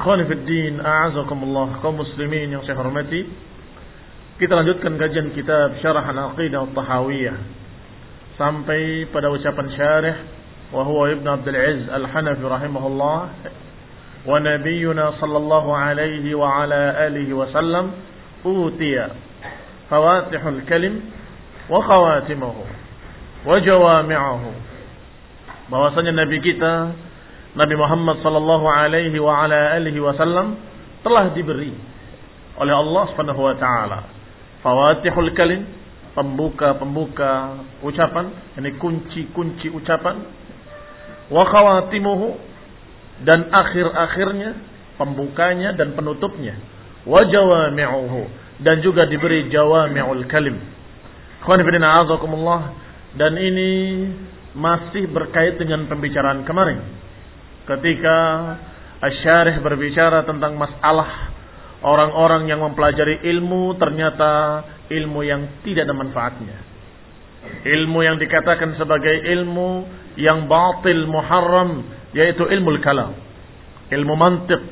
Ikhwani fi din, a'azakumullah kaum muslimin yang saya hormati. Kita lanjutkan kajian kitab Syarah Al-Aqidah Al-Tahawiyah sampai pada ucapan syarih wa huwa Ibn Abdul Aziz Al-Hanafi rahimahullah wa nabiyyuna sallallahu alaihi wa ala alihi wa sallam utiya fawatihul kalim wa khawatimuhu wa jawami'uhu bahwasanya nabi kita Nabi Muhammad sallallahu alaihi wa ala alihi wasallam telah diberi oleh Allah Subhanahu wa taala. Fawatihul kalim pembuka-pembuka ucapan ini kunci-kunci ucapan. Wa khawatimuhu dan akhir-akhirnya pembukanya dan penutupnya. Wa jawami'uhu dan juga diberi jawami'ul kalim. Khawani azakumullah dan ini masih berkait dengan pembicaraan kemarin ketika Asyarih berbicara tentang masalah orang-orang yang mempelajari ilmu ternyata ilmu yang tidak ada manfaatnya. Ilmu yang dikatakan sebagai ilmu yang batil muharram yaitu ilmu kalam. Ilmu mantik.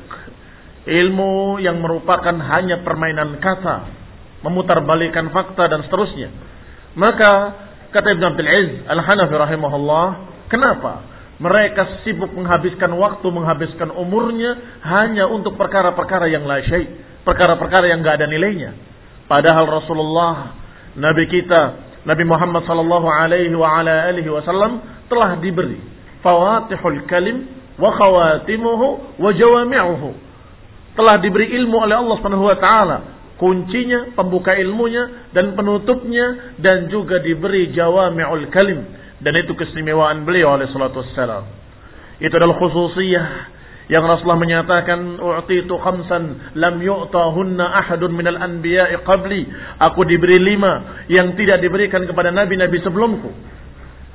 Ilmu yang merupakan hanya permainan kata, memutarbalikan fakta dan seterusnya. Maka kata Ibn Abdul Aziz Al-Hanafi rahimahullah, kenapa? Mereka sibuk menghabiskan waktu, menghabiskan umurnya hanya untuk perkara-perkara yang la syai, perkara-perkara yang gak ada nilainya. Padahal Rasulullah, Nabi kita, Nabi Muhammad sallallahu alaihi wasallam telah diberi fawatihul kalim wa khawatimuhu. Telah diberi ilmu oleh Allah Subhanahu wa taala, kuncinya, pembuka ilmunya dan penutupnya dan juga diberi jawami'ul kalim dan itu keistimewaan beliau oleh salatu wassalam. Itu adalah khususiyah yang Rasulullah menyatakan u'titu khamsan lam yu'tahunna ahadun minal anbiya'i qabli. Aku diberi lima yang tidak diberikan kepada nabi-nabi sebelumku.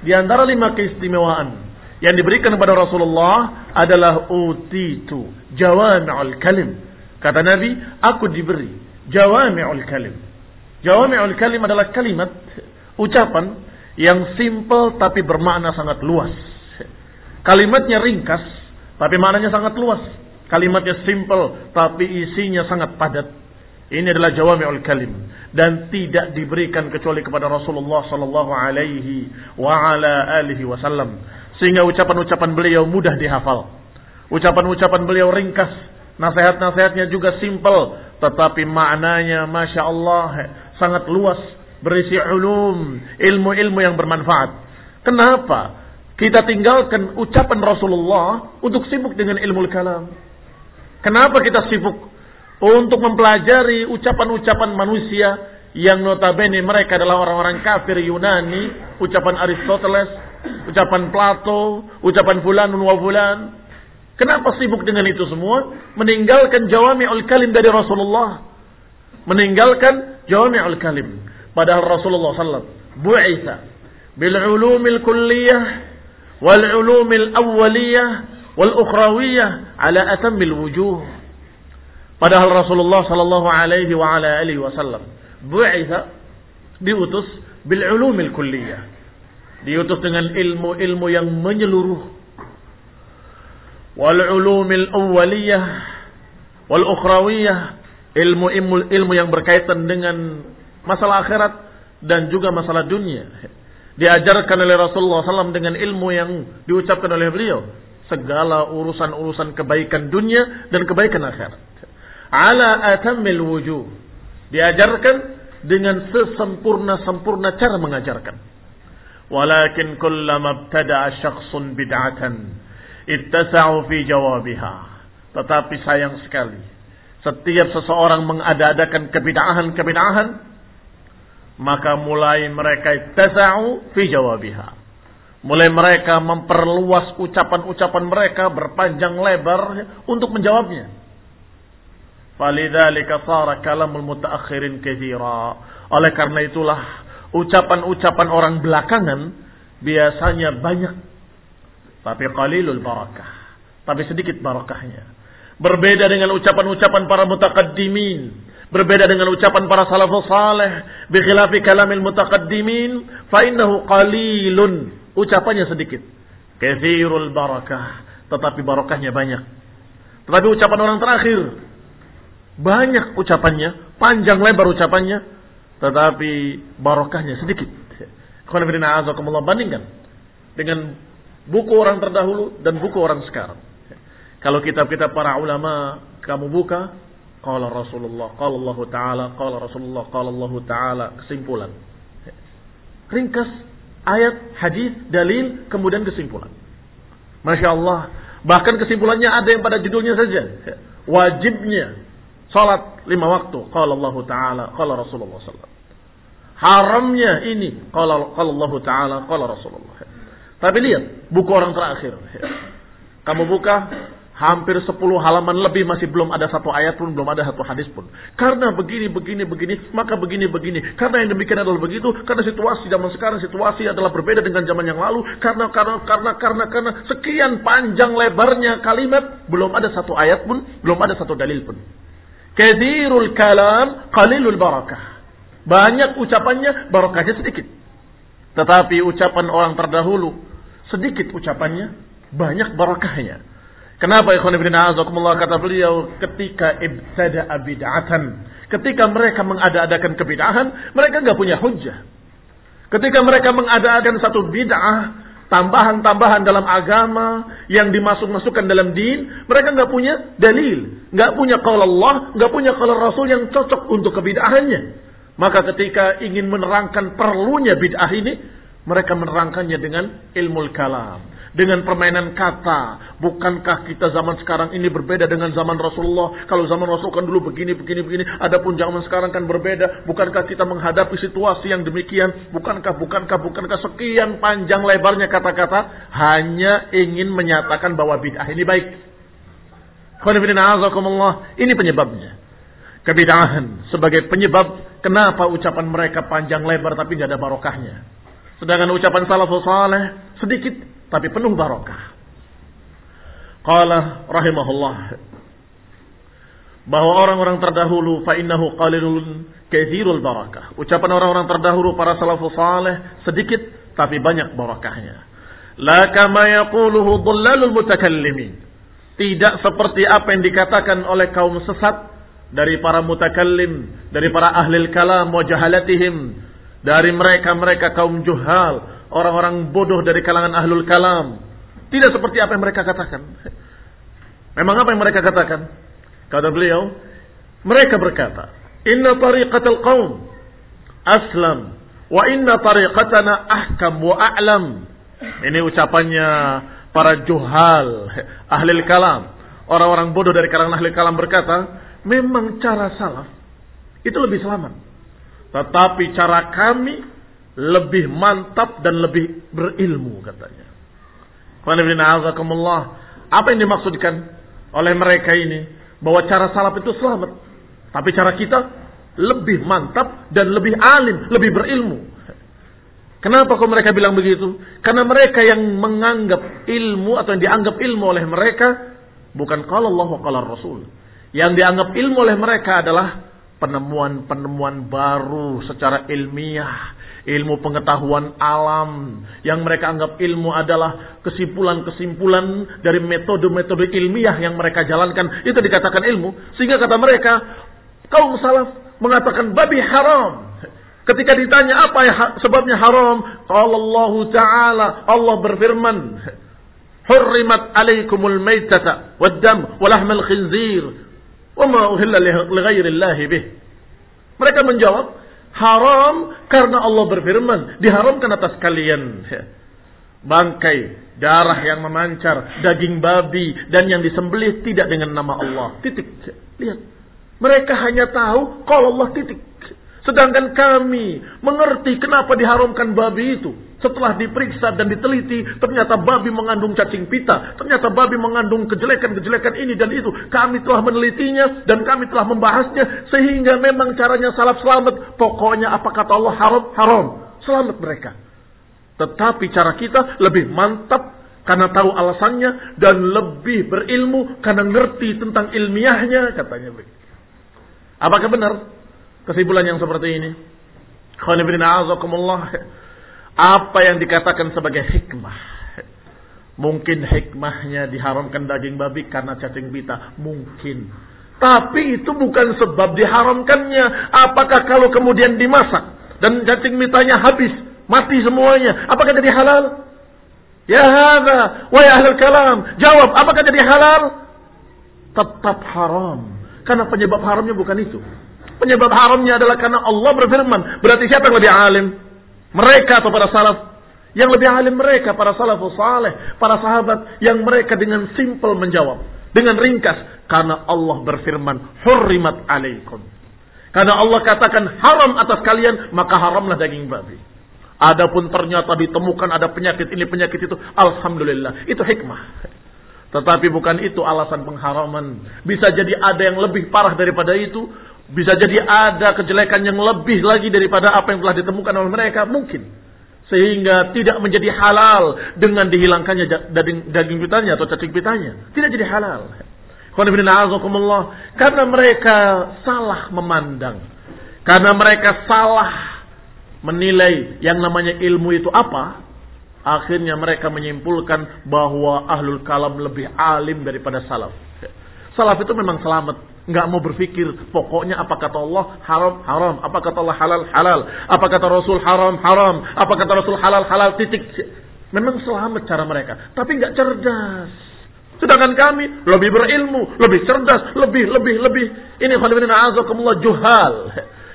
Di antara lima keistimewaan yang diberikan kepada Rasulullah adalah utitu jawami'ul kalim. Kata Nabi, aku diberi jawami'ul kalim. Jawami'ul kalim adalah kalimat ucapan yang simple tapi bermakna sangat luas. Kalimatnya ringkas tapi maknanya sangat luas. Kalimatnya simple tapi isinya sangat padat. Ini adalah jawami'ul kalim dan tidak diberikan kecuali kepada Rasulullah sallallahu alaihi wasallam. Sehingga ucapan-ucapan beliau mudah dihafal. Ucapan-ucapan beliau ringkas, nasihat-nasihatnya juga simple tetapi maknanya masya Allah sangat luas berisi ulum, ilmu-ilmu yang bermanfaat. Kenapa? Kita tinggalkan ucapan Rasulullah untuk sibuk dengan ilmu kalam. Kenapa kita sibuk untuk mempelajari ucapan-ucapan manusia yang notabene mereka adalah orang-orang kafir Yunani, ucapan Aristoteles, ucapan Plato, ucapan fulan wa fulan. Kenapa sibuk dengan itu semua? Meninggalkan jawami'ul kalim dari Rasulullah. Meninggalkan jawami'ul kalim. Padahal Rasulullah sallallahu bu'itha bil ulumil kulliyah wal ulumil awwaliyah wal ukhrawiyah ala atammil wujuh. Padahal Rasulullah sallallahu alaihi wa ala alihi wasallam bu'itha diutus bil ulumil kulliyah. Diutus dengan ilmu-ilmu yang menyeluruh wal ulumil awwaliyah wal ukhrawiyah ilmu ilmu ilmu yang berkaitan dengan masalah akhirat dan juga masalah dunia. Diajarkan oleh Rasulullah SAW dengan ilmu yang diucapkan oleh beliau. Segala urusan-urusan kebaikan dunia dan kebaikan akhirat. Ala atamil wujuh. Diajarkan dengan sesempurna-sempurna cara mengajarkan. Walakin kullama ibtada'a syakhsun bid'atan ittasa'u fi jawabiha. Tetapi sayang sekali, setiap seseorang mengada-adakan kebid'ahan-kebid'ahan, maka mulai mereka ittasa'u fi jawabiha. Mulai mereka memperluas ucapan-ucapan mereka berpanjang lebar untuk menjawabnya. Falidzalika sara kalamul mutaakhirin katsira. Oleh karena itulah ucapan-ucapan orang belakangan biasanya banyak tapi qalilul barakah. Tapi sedikit barakahnya. Berbeda dengan ucapan-ucapan para mutakaddimin. Berbeda dengan ucapan para salafus salih. Bikhilafi kalamil mutakaddimin. Fa'innahu qalilun. Ucapannya sedikit. Kathirul barakah. Tetapi barakahnya banyak. Tetapi ucapan orang terakhir. Banyak ucapannya. Panjang lebar ucapannya. Tetapi barakahnya sedikit. Bandingkan. Dengan buku orang terdahulu dan buku orang sekarang. Kalau kitab-kitab para ulama kamu buka, qala Rasulullah, qala Allah taala, qala Rasulullah, qala Allah taala, kesimpulan. Ringkas ayat, hadis, dalil, kemudian kesimpulan. Masya Allah. Bahkan kesimpulannya ada yang pada judulnya saja. Wajibnya salat lima waktu. Qala Allah Ta'ala, qala Rasulullah SAW. Haramnya ini. Qala Allah Ta'ala, qala Rasulullah. Tapi lihat, buku orang terakhir. Kamu buka, hampir 10 halaman lebih masih belum ada satu ayat pun, belum ada satu hadis pun. Karena begini, begini, begini, maka begini, begini. Karena yang demikian adalah begitu, karena situasi zaman sekarang, situasi adalah berbeda dengan zaman yang lalu. Karena, karena, karena, karena, karena, sekian panjang lebarnya kalimat, belum ada satu ayat pun, belum ada satu dalil pun. Kathirul kalam, qalilul barakah. Banyak ucapannya, barakahnya sedikit. Tetapi ucapan orang terdahulu, sedikit ucapannya, banyak barakahnya. Kenapa ikhwan ibn a'azakumullah kata beliau ketika ibtada bid'atan, ketika mereka mengada-adakan kebid'ahan, mereka nggak punya hujah. Ketika mereka mengada-adakan satu bid'ah, tambahan-tambahan dalam agama yang dimasuk-masukkan dalam din, mereka nggak punya dalil, nggak punya kalau Allah, nggak punya kalau Rasul yang cocok untuk kebid'ahannya. Maka ketika ingin menerangkan perlunya bid'ah ini, mereka menerangkannya dengan ilmu kalam. Dengan permainan kata. Bukankah kita zaman sekarang ini berbeda dengan zaman Rasulullah? Kalau zaman Rasul kan dulu begini, begini, begini. Adapun zaman sekarang kan berbeda. Bukankah kita menghadapi situasi yang demikian? Bukankah, bukankah, bukankah sekian panjang lebarnya kata-kata. Hanya ingin menyatakan bahwa bid'ah ini baik. Ini penyebabnya. Kebidahan sebagai penyebab kenapa ucapan mereka panjang lebar tapi tidak ada barokahnya. Sedangkan ucapan salafus saleh sedikit tapi penuh barokah. Qala rahimahullah bahwa orang-orang terdahulu fa innahu qalilun katsirul barakah. Ucapan orang-orang terdahulu para salafus saleh sedikit tapi banyak barakahnya. La kama yaquluhu dhallalul mutakallimin. Tidak seperti apa yang dikatakan oleh kaum sesat dari para mutakallim, dari para ahli kalam wa jahalatihim dari mereka-mereka kaum juhal, orang-orang bodoh dari kalangan ahlul kalam. Tidak seperti apa yang mereka katakan. Memang apa yang mereka katakan? Kata beliau, mereka berkata, "Inna tariqatal qaum aslam wa inna tariqatana ahkam wa a'lam." Ini ucapannya para juhal, ahli kalam. Orang-orang bodoh dari kalangan ahli kalam berkata, memang cara salaf itu lebih selamat. Tetapi cara kami lebih mantap dan lebih berilmu katanya. Apa yang dimaksudkan oleh mereka ini? Bahwa cara salaf itu selamat. Tapi cara kita lebih mantap dan lebih alim, lebih berilmu. Kenapa kok mereka bilang begitu? Karena mereka yang menganggap ilmu atau yang dianggap ilmu oleh mereka bukan kalau Allah kalau Rasul. Yang dianggap ilmu oleh mereka adalah penemuan-penemuan baru secara ilmiah, ilmu pengetahuan alam yang mereka anggap ilmu adalah kesimpulan-kesimpulan dari metode-metode ilmiah yang mereka jalankan itu dikatakan ilmu sehingga kata mereka kaum salaf mengatakan babi haram ketika ditanya apa ya sebabnya haram Allah taala Allah berfirman hurrimat alaikumul maitata wad dam wa lahmal khinzir wa ma uhilla mereka menjawab Haram karena Allah berfirman, diharamkan atas kalian bangkai, darah yang memancar, daging babi dan yang disembelih tidak dengan nama Allah. Titik. Lihat. Mereka hanya tahu kalau Allah titik. Sedangkan kami mengerti kenapa diharamkan babi itu. Setelah diperiksa dan diteliti, ternyata babi mengandung cacing pita. Ternyata babi mengandung kejelekan-kejelekan ini dan itu. Kami telah menelitinya dan kami telah membahasnya. Sehingga memang caranya salaf selamat. Pokoknya apa kata Allah haram, haram. Selamat mereka. Tetapi cara kita lebih mantap karena tahu alasannya dan lebih berilmu karena ngerti tentang ilmiahnya katanya Apakah benar kesimpulan yang seperti ini? Khawanibillah apa yang dikatakan sebagai hikmah. Mungkin hikmahnya diharamkan daging babi karena cacing pita. Mungkin. Tapi itu bukan sebab diharamkannya. Apakah kalau kemudian dimasak dan cacing pitanya habis, mati semuanya, apakah jadi halal? Ya hadha, wa ya ahlul kalam. Jawab, apakah jadi halal? Tetap haram. Karena penyebab haramnya bukan itu. Penyebab haramnya adalah karena Allah berfirman. Berarti siapa yang lebih alim? Mereka atau para salaf yang lebih alim mereka para salafus saleh, para sahabat yang mereka dengan simpel menjawab, dengan ringkas karena Allah berfirman hurrimat alaikum. Karena Allah katakan haram atas kalian, maka haramlah daging babi. Adapun ternyata ditemukan ada penyakit ini penyakit itu, alhamdulillah, itu hikmah. Tetapi bukan itu alasan pengharaman. Bisa jadi ada yang lebih parah daripada itu, bisa jadi ada kejelekan yang lebih lagi daripada apa yang telah ditemukan oleh mereka. Mungkin. Sehingga tidak menjadi halal dengan dihilangkannya daging, daging pitanya atau cacing pitanya. Tidak jadi halal. Karena mereka salah memandang. Karena mereka salah menilai yang namanya ilmu itu apa. Akhirnya mereka menyimpulkan bahwa ahlul kalam lebih alim daripada salaf. Salaf itu memang selamat nggak mau berpikir pokoknya apa kata Allah haram haram. Apa kata Allah halal halal. Apa kata Rasul haram haram. Apa kata Rasul halal halal titik. Memang selamat cara mereka tapi nggak cerdas. Sedangkan kami lebih berilmu lebih cerdas lebih lebih lebih. Ini khonibina azakumullah juhal.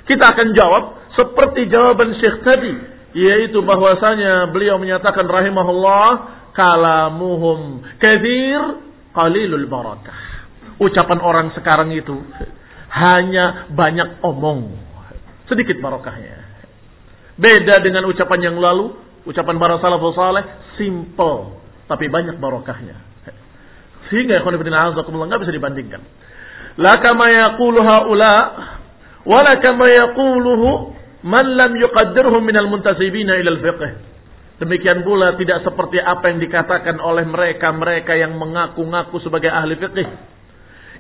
Kita akan jawab seperti jawaban Syekh tadi yaitu bahwasanya beliau menyatakan rahimahullah kalamuhum kathir qalilul barakah ucapan orang sekarang itu hanya banyak omong. Sedikit barokahnya. Beda dengan ucapan yang lalu, ucapan para salafus saleh simple tapi banyak barokahnya. Sehingga ikhwan fillah azakumullah enggak bisa dibandingkan. La kama yaqulu haula wa la kama yaquluhu man lam yuqaddirhum minal muntasibina ila al-fiqh. Demikian pula tidak seperti apa yang dikatakan oleh mereka-mereka yang mengaku-ngaku sebagai ahli fiqh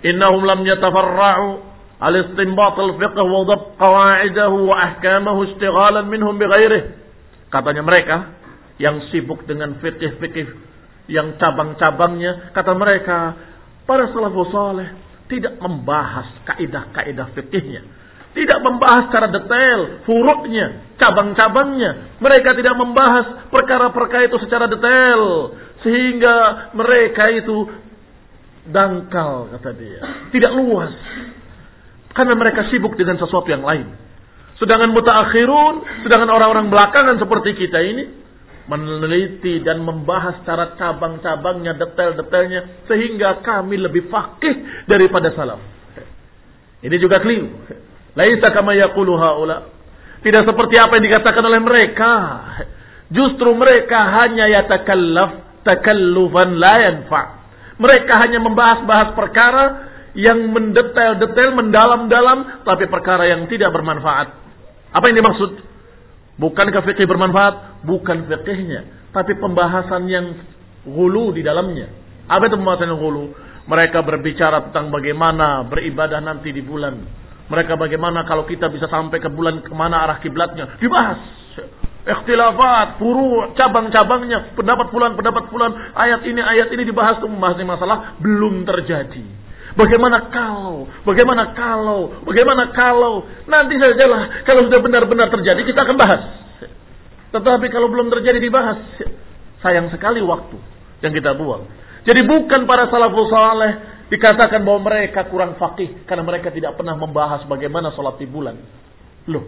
إنهم لم يتفرعوا على استنباط الفقه وضبط قواعده وأحكامه اشتغالا منهم بغيره katanya mereka yang sibuk dengan fikih-fikih yang cabang-cabangnya kata mereka para salafus saleh tidak membahas kaidah-kaidah fikihnya tidak membahas secara detail furuknya cabang-cabangnya mereka tidak membahas perkara-perkara itu secara detail sehingga mereka itu dangkal kata dia. Tidak luas. Karena mereka sibuk dengan sesuatu yang lain. Sedangkan mutaakhirun, sedangkan orang-orang belakangan seperti kita ini meneliti dan membahas cara cabang-cabangnya, detail-detailnya sehingga kami lebih fakih daripada salaf. Ini juga keliru. Laisa kama yaqulu haula. Tidak seperti apa yang dikatakan oleh mereka. Justru mereka hanya yatakallaf takallufan la yanfa. Mereka hanya membahas-bahas perkara yang mendetail-detail, mendalam-dalam, tapi perkara yang tidak bermanfaat. Apa yang dimaksud? Bukankah fikih bermanfaat? Bukan fikihnya, tapi pembahasan yang hulu di dalamnya. Apa itu pembahasan yang hulu? Mereka berbicara tentang bagaimana beribadah nanti di bulan. Mereka bagaimana kalau kita bisa sampai ke bulan ke mana arah kiblatnya. Dibahas. Ikhtilafat, furu, cabang-cabangnya, pendapat bulan, pendapat bulan, ayat ini, ayat ini dibahas untuk membahas masalah belum terjadi. Bagaimana kalau, bagaimana kalau, bagaimana kalau, nanti sajalah kalau sudah benar-benar terjadi kita akan bahas. Tetapi kalau belum terjadi dibahas, sayang sekali waktu yang kita buang. Jadi bukan para salafus saleh dikatakan bahwa mereka kurang fakih karena mereka tidak pernah membahas bagaimana sholat di bulan. Loh,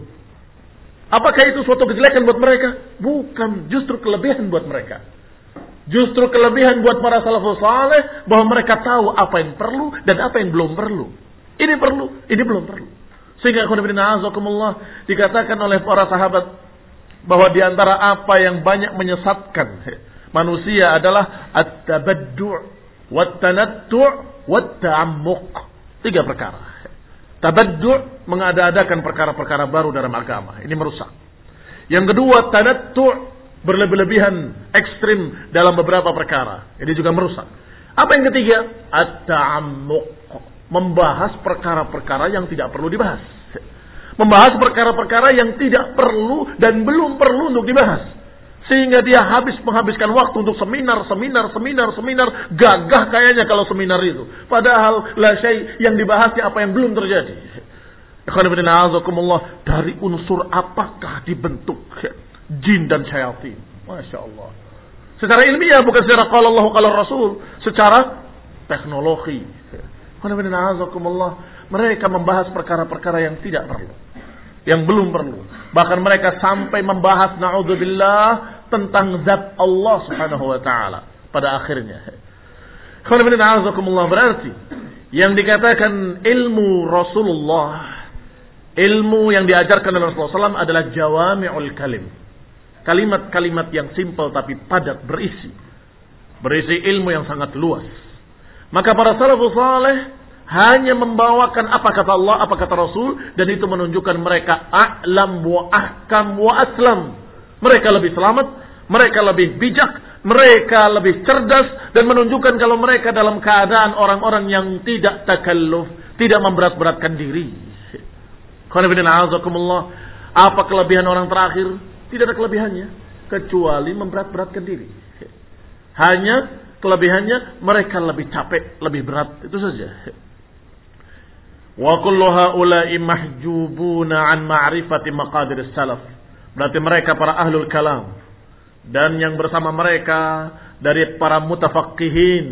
apakah itu suatu kejelekan buat mereka? Bukan, justru kelebihan buat mereka. Justru kelebihan buat para salafus saleh bahwa mereka tahu apa yang perlu dan apa yang belum perlu. Ini perlu, ini belum perlu. Sehingga azakumullah dikatakan oleh para sahabat bahwa di antara apa yang banyak menyesatkan manusia adalah at-tabaddu' wat-tanattu' wat-ta'ammuq. Tiga perkara. Tabaddu' mengada-adakan perkara-perkara baru dalam agama. Ini merusak. Yang kedua, tanattu' berlebih-lebihan ekstrim dalam beberapa perkara. Ini juga merusak. Apa yang ketiga? At-ta'ammuq. Membahas perkara-perkara yang tidak perlu dibahas. Membahas perkara-perkara yang tidak perlu dan belum perlu untuk dibahas. Sehingga dia habis menghabiskan waktu untuk seminar, seminar, seminar, seminar. Gagah kayaknya kalau seminar itu. Padahal la syai yang dibahasnya apa yang belum terjadi. Dari unsur apakah dibentuk jin dan syaitan. Masya Allah. Secara ilmiah bukan secara kalau Allah kalau Rasul. Secara teknologi. Mereka membahas perkara-perkara yang tidak perlu. Yang belum perlu. Bahkan mereka sampai membahas na'udzubillah tentang zat Allah subhanahu wa ta'ala. Pada akhirnya. Berarti. Yang dikatakan ilmu Rasulullah. Ilmu yang diajarkan oleh Rasulullah SAW adalah jawami'ul kalim Kalimat-kalimat yang simpel tapi padat berisi. Berisi ilmu yang sangat luas. Maka para salafus saleh hanya membawakan apa kata Allah, apa kata Rasul dan itu menunjukkan mereka a'lam wa ahkam wa aslam. Mereka lebih selamat, mereka lebih bijak, mereka lebih cerdas dan menunjukkan kalau mereka dalam keadaan orang-orang yang tidak takalluf, tidak memberat-beratkan diri. Apa kelebihan orang terakhir? Tidak ada kelebihannya kecuali memberat-beratkan diri. Hanya kelebihannya mereka lebih capek, lebih berat, itu saja. Wa kullu haula'i mahjubuna an ma'rifati maqadir salaf. Berarti mereka para ahlul kalam dan yang bersama mereka dari para mutafaqqihin.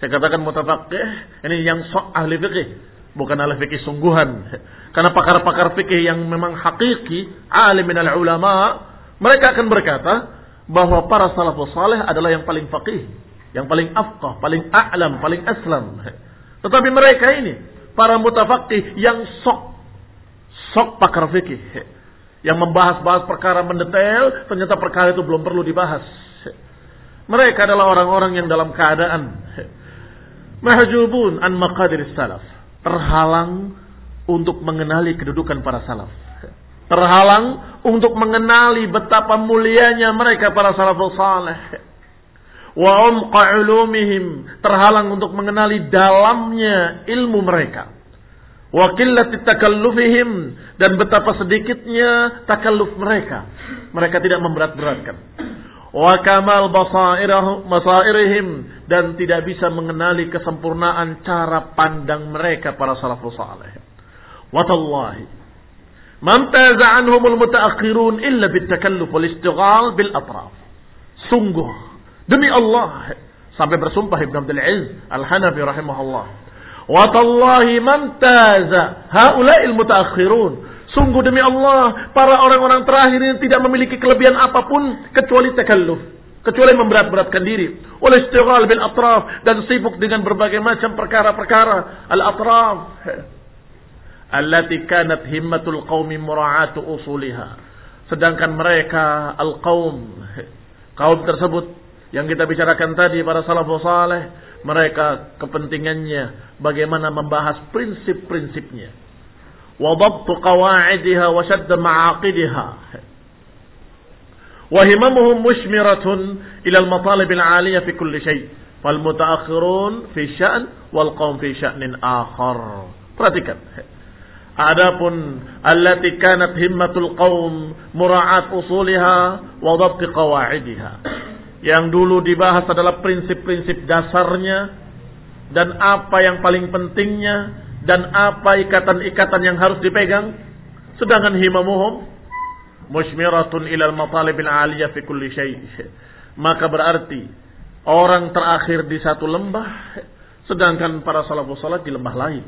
Saya katakan mutafaqih ini yang sok ahli fikih, bukan ahli fikih sungguhan. Karena pakar-pakar fikih yang memang hakiki, alim minal ulama, mereka akan berkata bahwa para salafus saleh adalah yang paling faqih, yang paling afqah, paling a'lam, paling aslam. Tetapi mereka ini, para mutafaqih yang sok, sok pakar fikih, yang membahas-bahas perkara mendetail, ternyata perkara itu belum perlu dibahas. Mereka adalah orang-orang yang dalam keadaan mahjubun an maqadir salaf, terhalang untuk mengenali kedudukan para salaf. Terhalang untuk mengenali betapa mulianya mereka para salafus saleh. Wa umqa ulumihim. Terhalang untuk mengenali dalamnya ilmu mereka. Wa qillati takallufihim. Dan betapa sedikitnya takalluf mereka. Mereka tidak memberat-beratkan. Wa kamal basairihim. Dan tidak bisa mengenali kesempurnaan cara pandang mereka para salafus saleh. Watallahi. Mamtaza anhumul mutaakhirun illa bitakalluf wal istighal bil atraf. Sungguh. Demi Allah. Sampai bersumpah Ibn Abdul Aziz Al-Hanafi rahimahullah. Watallahi mamtaza haula'il mutaakhirun. Sungguh demi Allah, para orang-orang terakhir ini tidak memiliki kelebihan apa pun kecuali takalluf. Kecuali memberat-beratkan diri. Oleh istighal bil atraf. Dan sibuk dengan berbagai macam perkara-perkara. Al-atraf allati kanat himmatul qaumi mura'atu usuliha. Sedangkan mereka al-qaum kaum tersebut yang kita bicarakan tadi para salafus saleh, mereka kepentingannya bagaimana membahas prinsip-prinsipnya. Wa dhabtu qawa'idiha wa shadd ma'aqidiha. Wa himamuhum mushmiratun ila al-matalib al-'aliyah fi kulli shay'. Fal mutaakhirun fi sya'n wal qaum fi sya'nin akhar. Perhatikan. Adapun allati kanat himmatul qaum mura'at usuliha wa dhabt qawa'idiha. Yang dulu dibahas adalah prinsip-prinsip dasarnya dan apa yang paling pentingnya dan apa ikatan-ikatan yang harus dipegang. Sedangkan himamuhum mushmiratun ilal matalibil aliyah fi kulli syai'. Maka berarti orang terakhir di satu lembah sedangkan para salafus saleh di lembah lain.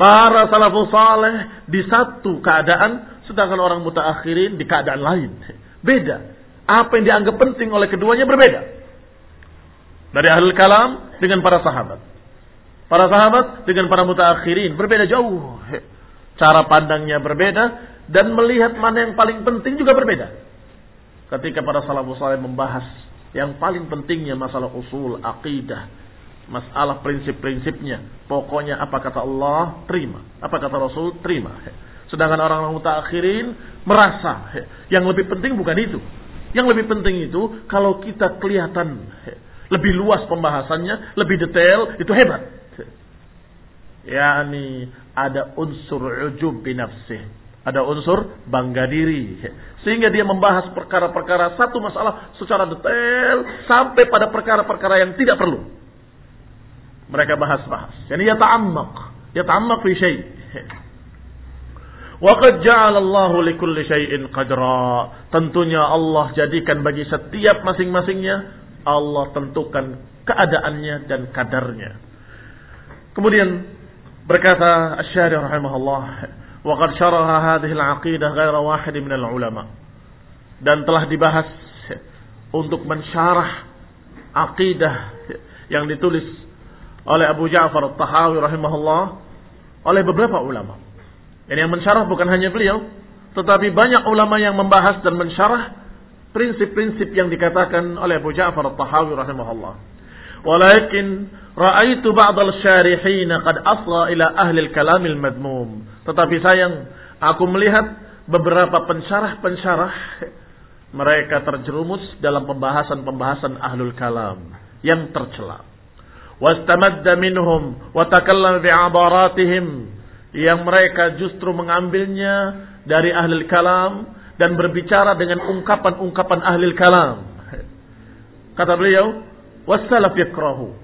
Para salafus saleh di satu keadaan, sedangkan orang mutaakhirin di keadaan lain. Beda. Apa yang dianggap penting oleh keduanya berbeda. Dari ahli kalam dengan para sahabat. Para sahabat dengan para mutaakhirin berbeda jauh. Cara pandangnya berbeda dan melihat mana yang paling penting juga berbeda. Ketika para salafus saleh membahas yang paling pentingnya masalah usul, akidah, masalah prinsip-prinsipnya. Pokoknya apa kata Allah, terima. Apa kata Rasul, terima. Sedangkan orang-orang mutakhirin merasa yang lebih penting bukan itu. Yang lebih penting itu kalau kita kelihatan lebih luas pembahasannya, lebih detail, itu hebat. Ya, ini ada unsur ujub binafsih. Ada unsur bangga diri. Sehingga dia membahas perkara-perkara satu masalah secara detail sampai pada perkara-perkara yang tidak perlu mereka bahas-bahas. Yani yata'ammaq, yata'ammaq fi syai'. Wa qad ja'ala Allahu likulli syai'in qadra. Tentunya Allah jadikan bagi setiap masing-masingnya Allah tentukan keadaannya dan kadarnya. Kemudian berkata Asy-Syarih rahimahullah, "Wa qad syaraha hadhihi al-'aqidah ghaira wahid min al-ulama." Dan telah dibahas untuk mensyarah akidah yang ditulis oleh Abu Ja'far At-Tahawi rahimahullah oleh beberapa ulama. Dan yang mensyarah bukan hanya beliau, tetapi banyak ulama yang membahas dan mensyarah prinsip-prinsip yang dikatakan oleh Abu Ja'far At-Tahawi rahimahullah. Walakin ra'aitu ba'd al-syarihin qad asla ila ahli al-kalam al-madmum. Tetapi sayang, aku melihat beberapa pensyarah-pensyarah mereka terjerumus dalam pembahasan-pembahasan ahlul kalam yang tercela wastamadda minhum wa takallama bi'abaratihim yang mereka justru mengambilnya dari ahli kalam dan berbicara dengan ungkapan-ungkapan ahli kalam. Kata beliau, wassalaf yakrahu.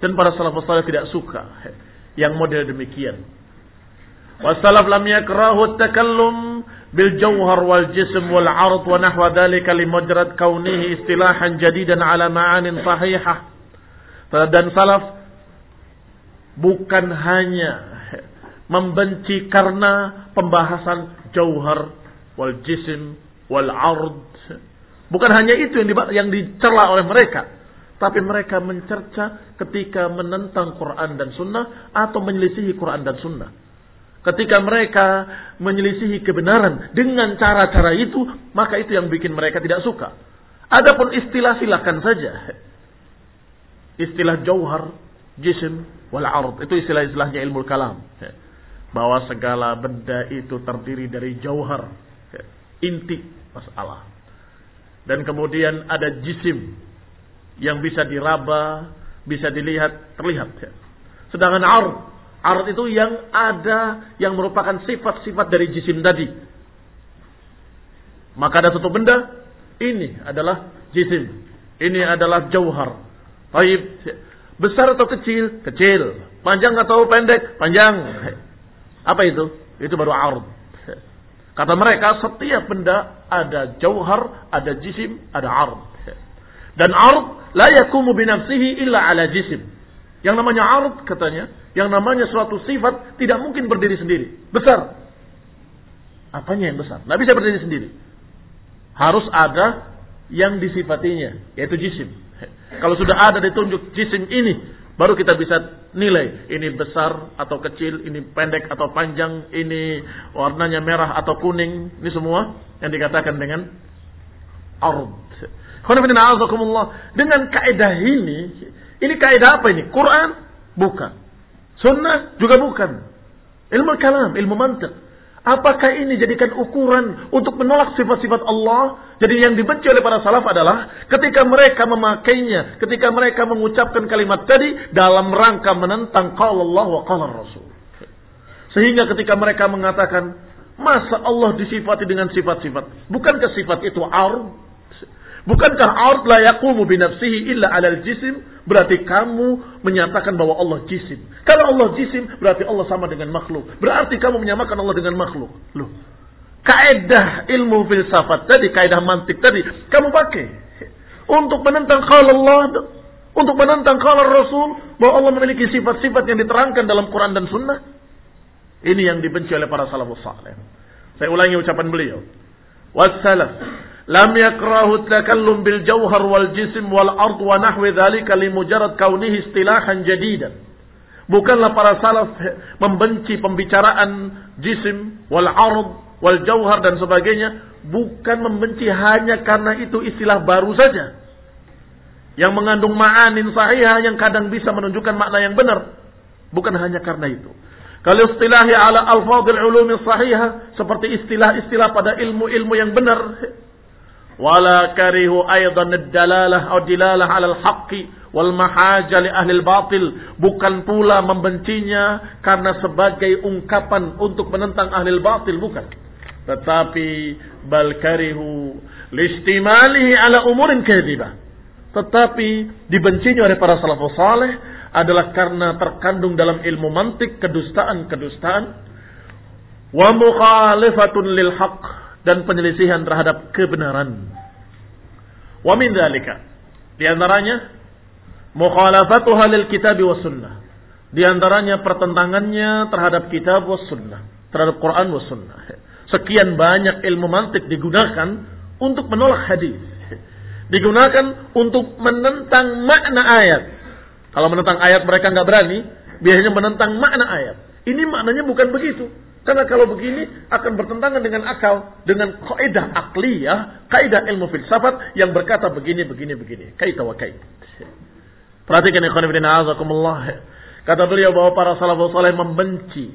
Dan para salafus salih tidak suka yang model demikian. Wassalaf lam yakrahu takallum bil jawhar wal jism wal ard wa nahwa dhalika li mujrad kaunihi istilahan jadidan ala ma'anin sahihah dan salaf bukan hanya membenci karena pembahasan jauhar wal jisim wal ard. Bukan hanya itu yang, yang dicela oleh mereka. Tapi mereka mencerca ketika menentang Quran dan Sunnah atau menyelisihi Quran dan Sunnah. Ketika mereka menyelisihi kebenaran dengan cara-cara itu, maka itu yang bikin mereka tidak suka. Adapun istilah silakan saja istilah jauhar, jisim, wal ard. Itu istilah-istilahnya ilmu kalam. Bahwa segala benda itu terdiri dari jauhar. Inti masalah. Dan kemudian ada jisim yang bisa diraba, bisa dilihat, terlihat. Sedangkan ard, ard itu yang ada yang merupakan sifat-sifat dari jisim tadi. Maka ada satu benda, ini adalah jisim. Ini adalah jauhar. Taib. Besar atau kecil? Kecil. Panjang atau pendek? Panjang. Apa itu? Itu baru ard. Kata mereka setiap benda ada jauhar, ada jisim, ada ard. Dan ard la yakumu binafsihi illa ala jisim. Yang namanya ard katanya, yang namanya suatu sifat tidak mungkin berdiri sendiri. Besar. Apanya yang besar? Tidak bisa berdiri sendiri. Harus ada yang disifatinya, yaitu jisim. Kalau sudah ada ditunjuk jisim ini, Baru kita bisa nilai ini besar atau kecil, ini pendek atau panjang, ini warnanya merah atau kuning. Ini semua yang dikatakan dengan ard. Dengan kaidah ini, ini kaidah apa ini? Quran? Bukan. Sunnah juga bukan. Ilmu kalam, ilmu mantik. Apakah ini jadikan ukuran untuk menolak sifat-sifat Allah? Jadi yang dibenci oleh para salaf adalah ketika mereka memakainya, ketika mereka mengucapkan kalimat tadi dalam rangka menentang qala Allah wa qala Rasul. Sehingga ketika mereka mengatakan, masa Allah disifati dengan sifat-sifat? Bukankah sifat itu ar? Bukankah ard la yaqumu binafsihi illa alal jisim? Berarti kamu menyatakan bahwa Allah jisim. Kalau Allah jisim, berarti Allah sama dengan makhluk. Berarti kamu menyamakan Allah dengan makhluk. Loh. Kaedah ilmu filsafat tadi, kaedah mantik tadi, kamu pakai. Untuk menentang kalau Allah, untuk menentang kalau Rasul, bahwa Allah memiliki sifat-sifat yang diterangkan dalam Quran dan Sunnah. Ini yang dibenci oleh para salafus saleh. Saya ulangi ucapan beliau. Wassalam lam yakrahu takallum bil jauhar wal jism wal ard wa nahwi dhalika li mujarrad kaunihi istilahan jadidan. Bukanlah para salaf membenci pembicaraan jisim wal ard wal jauhar dan sebagainya, bukan membenci hanya karena itu istilah baru saja. Yang mengandung ma'anin sahihah yang kadang bisa menunjukkan makna yang benar. Bukan hanya karena itu. Kalau istilahi ala alfadil ulumi sahihah seperti istilah-istilah pada ilmu-ilmu yang benar wala karihu aidan ad-dalalah atau dilalah 'ala al-haqqi wal mahaja li ahli al-batil bukan pula membencinya karena sebagai ungkapan untuk menentang ahli al-batil bukan. Tetapi bal karihu listimalihi ala umurin kadhibah. Tetapi dibencinya oleh para salafus saleh adalah karena terkandung dalam ilmu mantik kedustaan-kedustaan. Wa mukhalifatun lil haqq dan penyelisihan terhadap kebenaran. Wa min dzalika di antaranya mukhalafatuha lil kitab was sunnah. Di antaranya pertentangannya terhadap kitab was sunnah, terhadap Quran was sunnah. Sekian banyak ilmu mantik digunakan untuk menolak hadis. Digunakan untuk menentang makna ayat. Kalau menentang ayat mereka nggak berani, biasanya menentang makna ayat. Ini maknanya bukan begitu. Karena kalau begini akan bertentangan dengan akal, dengan kaidah akliyah, kaidah ilmu filsafat yang berkata begini, begini, begini. Kaita wa kait. Perhatikan ikhwan ibn azakumullah. Kata beliau bahwa para salafus saleh membenci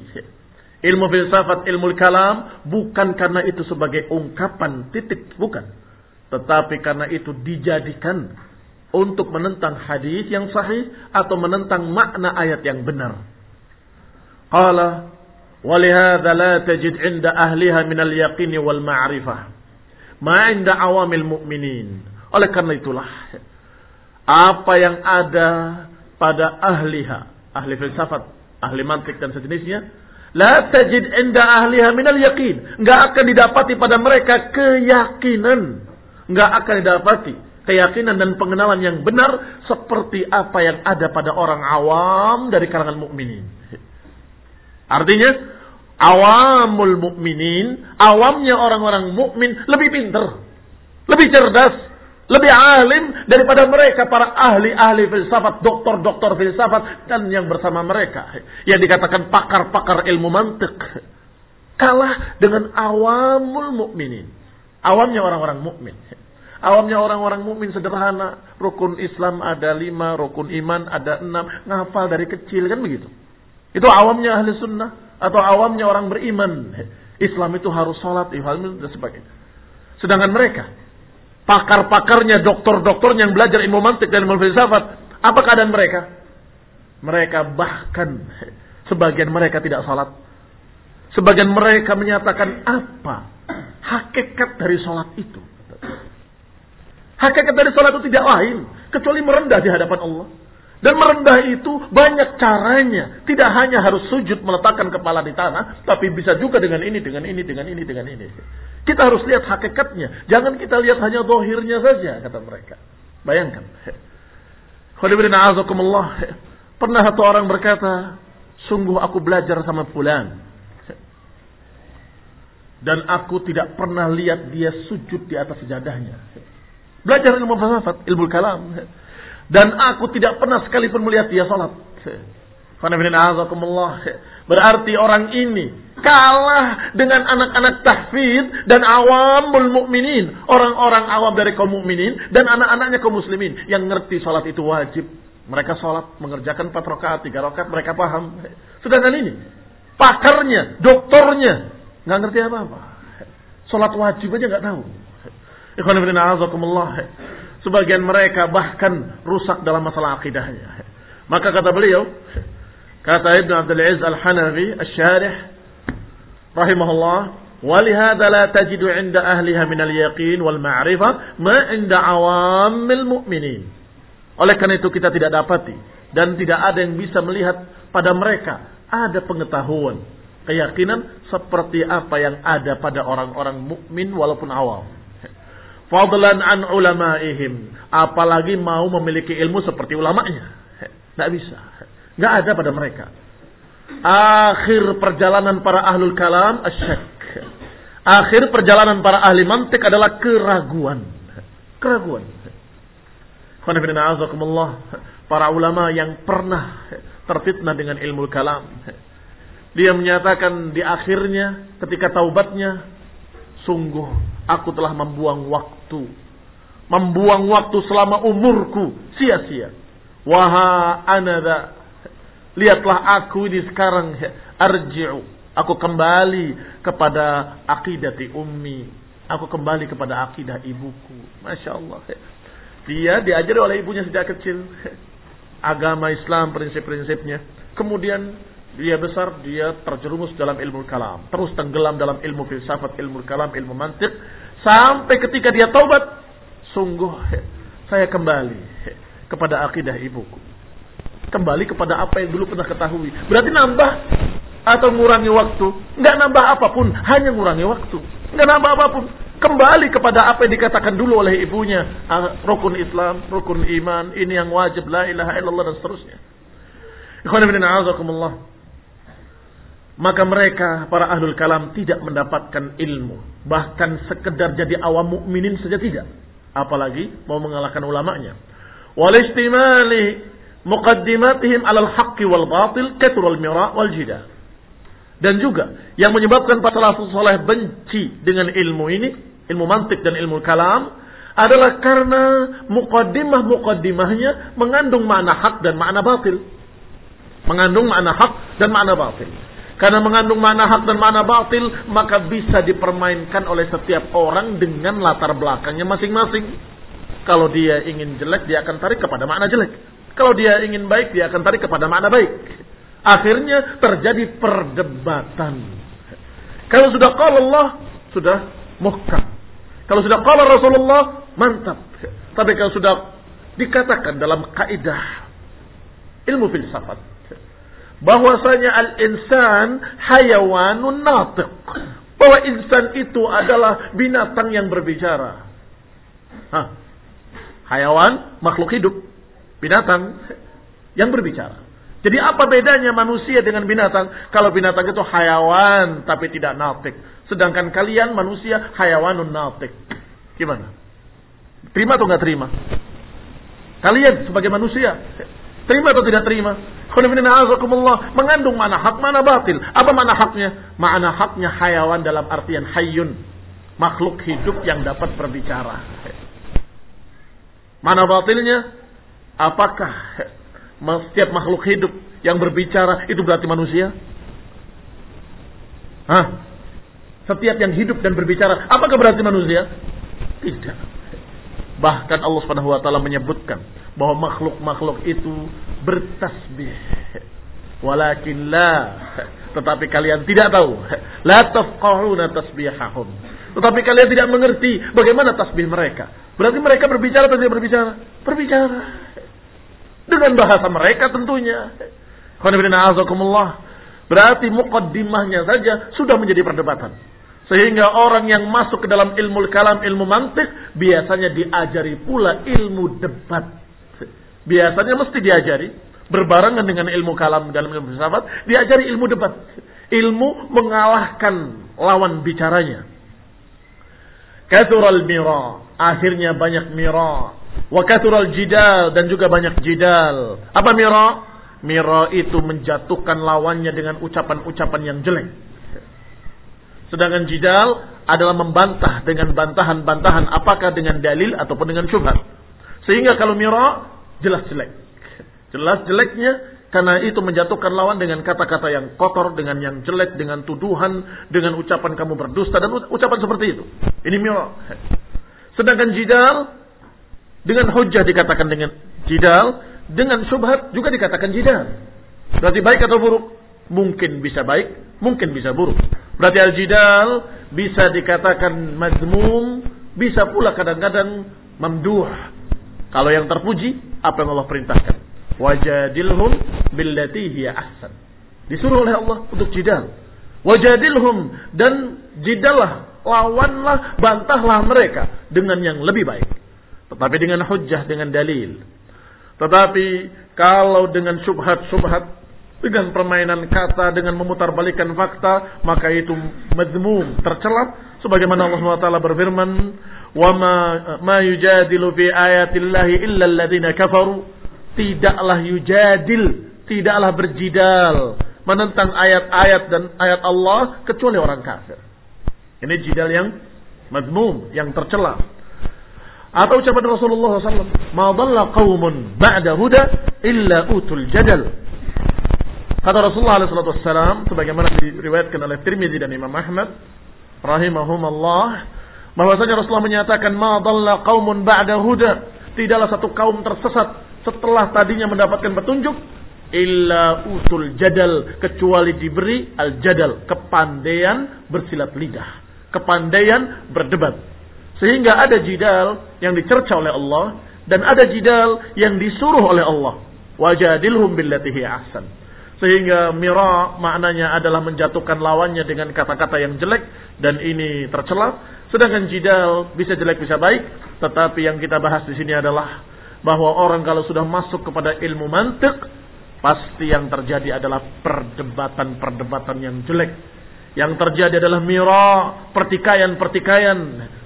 ilmu filsafat, ilmu kalam bukan karena itu sebagai ungkapan titik, bukan. Tetapi karena itu dijadikan untuk menentang hadis yang sahih atau menentang makna ayat yang benar. Qala ولهذا لا تجد عند أهلها من اليقين والمعرفة ما عند عوام المؤمنين oleh karena itulah apa yang ada pada ahliha ahli filsafat ahli mantik dan sejenisnya la tajid inda ahliha minal yakin enggak akan didapati pada mereka keyakinan enggak akan didapati keyakinan dan pengenalan yang benar seperti apa yang ada pada orang awam dari kalangan mukminin Artinya awamul mukminin, awamnya orang-orang mukmin lebih pintar, lebih cerdas, lebih alim daripada mereka para ahli-ahli filsafat, doktor-doktor filsafat dan yang bersama mereka yang dikatakan pakar-pakar ilmu mantik. Kalah dengan awamul mukminin. Awamnya orang-orang mukmin. Awamnya orang-orang mukmin sederhana. Rukun Islam ada lima, rukun iman ada enam. Ngafal dari kecil kan begitu. Itu awamnya ahli sunnah atau awamnya orang beriman. Islam itu harus sholat, dan sebagainya. Sedangkan mereka, pakar-pakarnya, doktor-doktornya yang belajar ilmu mantik dan ilmu filsafat, apa keadaan mereka? Mereka bahkan sebagian mereka tidak sholat. Sebagian mereka menyatakan apa hakikat dari sholat itu. Hakikat dari sholat itu tidak lain kecuali merendah di hadapan Allah. Dan merendah itu banyak caranya. Tidak hanya harus sujud meletakkan kepala di tanah. Tapi bisa juga dengan ini, dengan ini, dengan ini, dengan ini. Kita harus lihat hakikatnya. Jangan kita lihat hanya dohirnya saja, kata mereka. Bayangkan. Pernah satu orang berkata, sungguh aku belajar sama fulan. Dan aku tidak pernah lihat dia sujud di atas sejadahnya. Belajar ilmu falsafat, ilmu kalam. Dan aku tidak pernah sekalipun melihat dia sholat. Berarti orang ini kalah dengan anak-anak tahfid dan awamul mukminin, orang-orang awam dari kaum mukminin dan anak-anaknya kaum muslimin yang ngerti salat itu wajib. Mereka salat mengerjakan 4 rakaat, 3 rakaat mereka paham. Sedangkan ini pakarnya, doktornya nggak ngerti apa-apa. Salat wajib aja nggak tahu. Sebagian mereka bahkan rusak dalam masalah akidahnya. Maka kata beliau, kata Ibn Abdul Aziz Al-Hanafi Al-Syarih rahimahullah, "Walihada la tajidu 'inda ahliha min al-yaqin wal ma'rifah ma 'inda 'awamil mu'minin." Oleh karena itu kita tidak dapati dan tidak ada yang bisa melihat pada mereka ada pengetahuan, keyakinan seperti apa yang ada pada orang-orang mukmin walaupun awam. Fadlan an ulamaihim, apalagi mau memiliki ilmu seperti ulamanya. Tidak bisa. Nggak ada pada mereka. Akhir perjalanan para ahlul kalam asyak. Akhir perjalanan para ahli mantik adalah keraguan. Keraguan. Para ulama yang pernah terfitnah dengan ilmu kalam. Dia menyatakan di akhirnya ketika taubatnya. Sungguh aku telah membuang waktu. Membuang waktu selama umurku. Sia-sia. Waha anada Lihatlah aku ini sekarang arji'u. Aku kembali kepada akidati ummi. Aku kembali kepada akidah ibuku. Masya Allah. Dia diajari oleh ibunya sejak kecil. Agama Islam prinsip-prinsipnya. Kemudian dia besar, dia terjerumus dalam ilmu kalam. Terus tenggelam dalam ilmu filsafat, ilmu kalam, ilmu mantik. Sampai ketika dia taubat. Sungguh saya kembali kepada akidah ibuku kembali kepada apa yang dulu pernah ketahui. Berarti nambah atau ngurangi waktu. Nggak nambah apa pun, hanya ngurangi waktu. Nggak nambah apa pun. Kembali kepada apa yang dikatakan dulu oleh ibunya. Ah, rukun Islam, rukun iman, ini yang wajib, la ilaha illallah dan seterusnya. Maka mereka, para ahlul kalam, tidak mendapatkan ilmu. Bahkan sekedar jadi awam mukminin saja tidak. Apalagi mau mengalahkan ulamanya. Walistimali muqaddimatihim alal haqqi wal batil katrul mira wal jida. Dan juga yang menyebabkan para salafus saleh benci dengan ilmu ini, ilmu mantik dan ilmu kalam adalah karena muqaddimah-muqaddimahnya mengandung makna hak dan makna batil. Mengandung makna hak dan makna batil. Karena mengandung makna hak dan makna batil, maka bisa dipermainkan oleh setiap orang dengan latar belakangnya masing-masing. Kalau dia ingin jelek, dia akan tarik kepada makna jelek. Kalau dia ingin baik, dia akan tarik kepada makna baik. Akhirnya terjadi perdebatan. Kalau sudah kalau Allah, sudah muhkam. Kalau sudah kalau Rasulullah, mantap. Tapi kalau sudah dikatakan dalam kaidah ilmu filsafat bahwasanya al-insan hayawanun natiq bahwa insan itu adalah binatang yang berbicara. Hah. Hayawan makhluk hidup binatang yang berbicara. Jadi apa bedanya manusia dengan binatang? Kalau binatang itu hayawan tapi tidak natik. Sedangkan kalian manusia hayawanun natik. Gimana? Terima atau nggak terima? Kalian sebagai manusia terima atau tidak terima? mengandung mana hak mana batil. Apa mana haknya? Mana haknya hayawan dalam artian hayyun. Makhluk hidup yang dapat berbicara. Mana batilnya? Apakah setiap makhluk hidup yang berbicara itu berarti manusia? Hah? Setiap yang hidup dan berbicara, apakah berarti manusia? Tidak. Bahkan Allah Subhanahu wa taala menyebutkan bahwa makhluk-makhluk itu bertasbih. Walakin la tetapi kalian tidak tahu. La tafqahuna tasbihahum. Tetapi kalian tidak mengerti bagaimana tasbih mereka. Berarti mereka berbicara atau tidak berbicara? Berbicara. Dengan bahasa mereka tentunya. Berarti mukaddimahnya saja sudah menjadi perdebatan. Sehingga orang yang masuk ke dalam ilmu kalam, ilmu mantik, biasanya diajari pula ilmu debat. Biasanya mesti diajari. Berbarengan dengan ilmu kalam dalam ilmu filsafat, diajari ilmu debat. Ilmu mengalahkan lawan bicaranya. Kathural mira. Akhirnya banyak mira. Wa kathural jidal dan juga banyak jidal. Apa mira? Mira itu menjatuhkan lawannya dengan ucapan-ucapan yang jelek. Sedangkan jidal adalah membantah dengan bantahan-bantahan apakah dengan dalil ataupun dengan syubhat. Sehingga kalau mira jelas jelek. Jelas jeleknya karena itu menjatuhkan lawan dengan kata-kata yang kotor, dengan yang jelek, dengan tuduhan, dengan ucapan kamu berdusta dan ucapan seperti itu. Ini mira. Sedangkan jidal dengan hujah dikatakan dengan jidal, dengan syubhat juga dikatakan jidal. Berarti baik atau buruk? Mungkin bisa baik, mungkin bisa buruk. Berarti al-jidal bisa dikatakan mazmum, bisa pula kadang-kadang mamduh. Kalau yang terpuji, apa yang Allah perintahkan? Wajadilhum billati hiya ahsan. Disuruh oleh Allah untuk jidal. Wajadilhum dan jidallah, lawanlah, bantahlah mereka dengan yang lebih baik. Tetapi dengan hujjah, dengan dalil. Tetapi kalau dengan subhat-subhat, dengan permainan kata, dengan memutarbalikkan fakta, maka itu madmum, tercelap. Sebagaimana Allah SWT berfirman, وَمَا مَا يُجَادِلُ فِي آيَاتِ اللَّهِ إِلَّا الَّذِينَ كَفَرُوا Tidaklah yujadil, tidaklah berjidal, menentang ayat-ayat dan ayat Allah, kecuali orang kafir. Ini jidal yang madmum, yang tercela. Atau ucapan Rasulullah SAW, "Ma dhalla qaumun ba'da huda illa utul jadal." Kata Rasulullah SAW, sebagaimana diriwayatkan oleh Tirmidzi dan Imam Ahmad, rahimahumullah, bahwasanya Rasulullah menyatakan, "Ma dhalla qaumun ba'da huda." Tidaklah satu kaum tersesat setelah tadinya mendapatkan petunjuk, illa utul jadal kecuali diberi al jadal kepandaian bersilat lidah kepandaian berdebat sehingga ada jidal yang dicerca oleh Allah dan ada jidal yang disuruh oleh Allah. Wajadilhum billatihi ahsan. Sehingga mira maknanya adalah menjatuhkan lawannya dengan kata-kata yang jelek dan ini tercela. Sedangkan jidal bisa jelek bisa baik, tetapi yang kita bahas di sini adalah bahwa orang kalau sudah masuk kepada ilmu mantik pasti yang terjadi adalah perdebatan-perdebatan yang jelek yang terjadi adalah mira, pertikaian-pertikaian,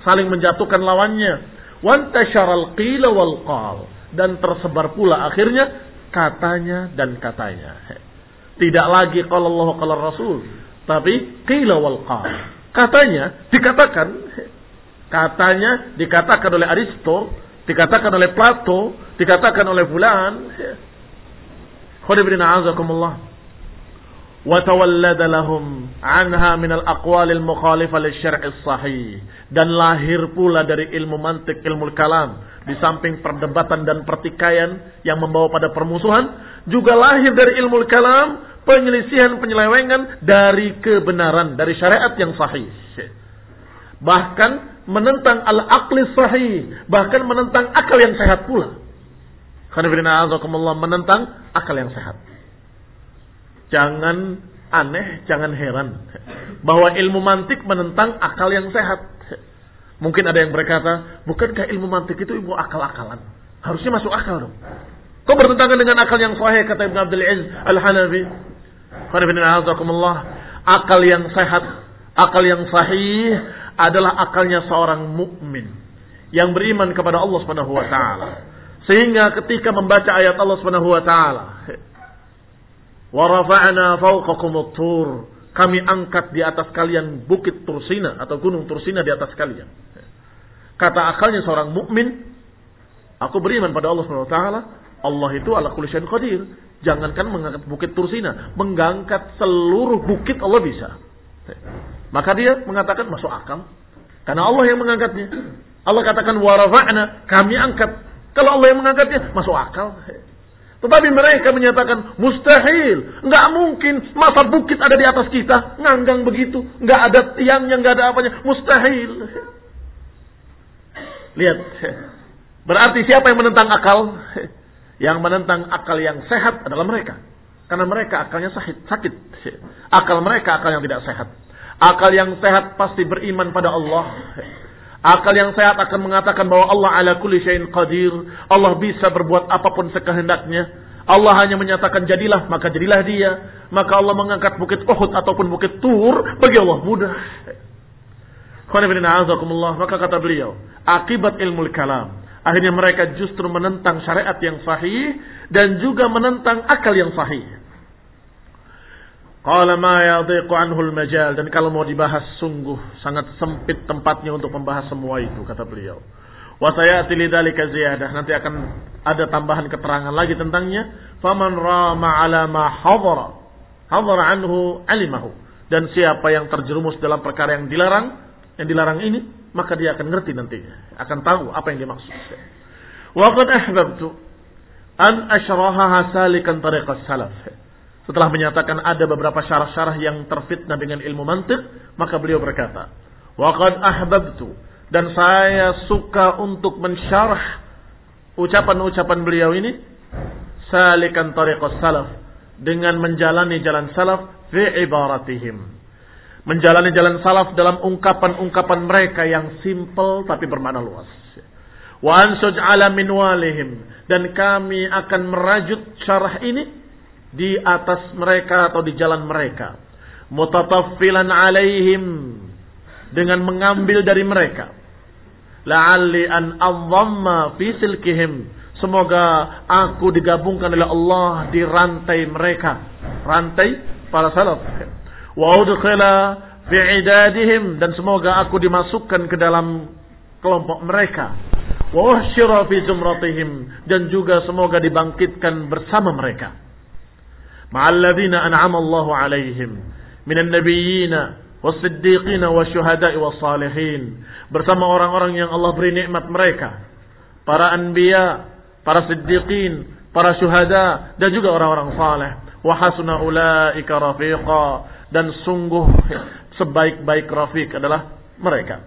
saling menjatuhkan lawannya. Wantasharal qila wal qal. Dan tersebar pula akhirnya katanya dan katanya. Tidak lagi kalau Allah kalau Rasul, tapi qila wal qal. Katanya dikatakan katanya dikatakan oleh Aristo, dikatakan oleh Plato, dikatakan oleh fulan. Khudibina azakumullah. وتولد لهم عنها من الأقوال المخالفة للشرع الصحيح dan lahir pula dari ilmu mantik ilmu kalam di samping perdebatan dan pertikaian yang membawa pada permusuhan juga lahir dari ilmu kalam penyelisihan penyelewengan dari kebenaran dari syariat yang sahih bahkan menentang al-aqli sahih bahkan menentang akal yang sehat pula karena menentang akal yang sehat Jangan aneh, jangan heran. Bahwa ilmu mantik menentang akal yang sehat. Mungkin ada yang berkata, bukankah ilmu mantik itu ilmu akal-akalan? Harusnya masuk akal dong. Kok bertentangan dengan akal yang sahih kata Ibn Abdul Aziz Al-Hanafi? Akal yang sehat, akal yang sahih adalah akalnya seorang mukmin yang beriman kepada Allah Subhanahu wa taala. Sehingga ketika membaca ayat Allah Subhanahu wa taala, Warafa'na fawqakum tur Kami angkat di atas kalian bukit Tursina atau gunung Tursina di atas kalian. Kata akalnya seorang mukmin, aku beriman pada Allah SWT. Allah itu ala kulli qadir. Jangankan mengangkat bukit Tursina, mengangkat seluruh bukit Allah bisa. Maka dia mengatakan masuk akal. Karena Allah yang mengangkatnya. Allah katakan warafa'na, kami angkat. Kalau Allah yang mengangkatnya, masuk akal. Tetapi mereka menyatakan mustahil. Nggak mungkin masa bukit ada di atas kita. Nganggang begitu. Nggak ada tiangnya, nggak ada apanya. Mustahil. Lihat. Berarti siapa yang menentang akal? Yang menentang akal yang sehat adalah mereka. Karena mereka akalnya sakit. sakit. Akal mereka akal yang tidak sehat. Akal yang sehat pasti beriman pada Allah. Akal yang sehat akan mengatakan bahwa Allah ala kulli syai'in qadir. Allah bisa berbuat apa pun sekehendaknya. Allah hanya menyatakan jadilah, maka jadilah dia. Maka Allah mengangkat bukit Uhud ataupun bukit Tur bagi Allah mudah. Maka kata beliau, akibat ilmu kalam, Akhirnya mereka justru menentang syariat yang sahih dan juga menentang akal yang sahih. Qala ma yadhiqu anhu al-majal dan kalau mau dibahas sungguh sangat sempit tempatnya untuk membahas semua itu kata beliau. Wa sayati ziyadah nanti akan ada tambahan keterangan lagi tentangnya. Faman rama ala ma anhu alimahu dan siapa yang terjerumus dalam perkara yang dilarang yang dilarang ini maka dia akan ngerti nantinya, akan tahu apa yang dimaksud. Wa qad ahbabtu an ashraha salikan tariqas salaf. Setelah menyatakan ada beberapa syarah-syarah yang terfitnah dengan ilmu mantik, maka beliau berkata, "Wa qad ahbabtu" dan saya suka untuk mensyarah ucapan-ucapan beliau ini salikan tariqas salaf dengan menjalani jalan salaf fi ibaratihim menjalani jalan salaf dalam ungkapan-ungkapan mereka yang simple tapi bermakna luas. Wa ala minwalihim dan kami akan merajut syarah ini di atas mereka atau di jalan mereka. Mutataffilan alaihim dengan mengambil dari mereka. La'alli an adhamma fi silkihim. Semoga aku digabungkan oleh Allah di rantai mereka. Rantai para salaf wa udkhila fi idadihim dan semoga aku dimasukkan ke dalam kelompok mereka. Wa uhsyira fi zumratihim dan juga semoga dibangkitkan bersama mereka. Ma'alladzina an'ama Allahu alaihim. Minan nabiyyina was-siddiqin wasyuhada'i was-salihin. Bersama orang-orang yang Allah beri nikmat mereka. Para anbiya para siddiqin para syuhada dan juga orang-orang saleh. Wa hasuna ulaika rafiqa dan sungguh sebaik-baik rafiq adalah mereka.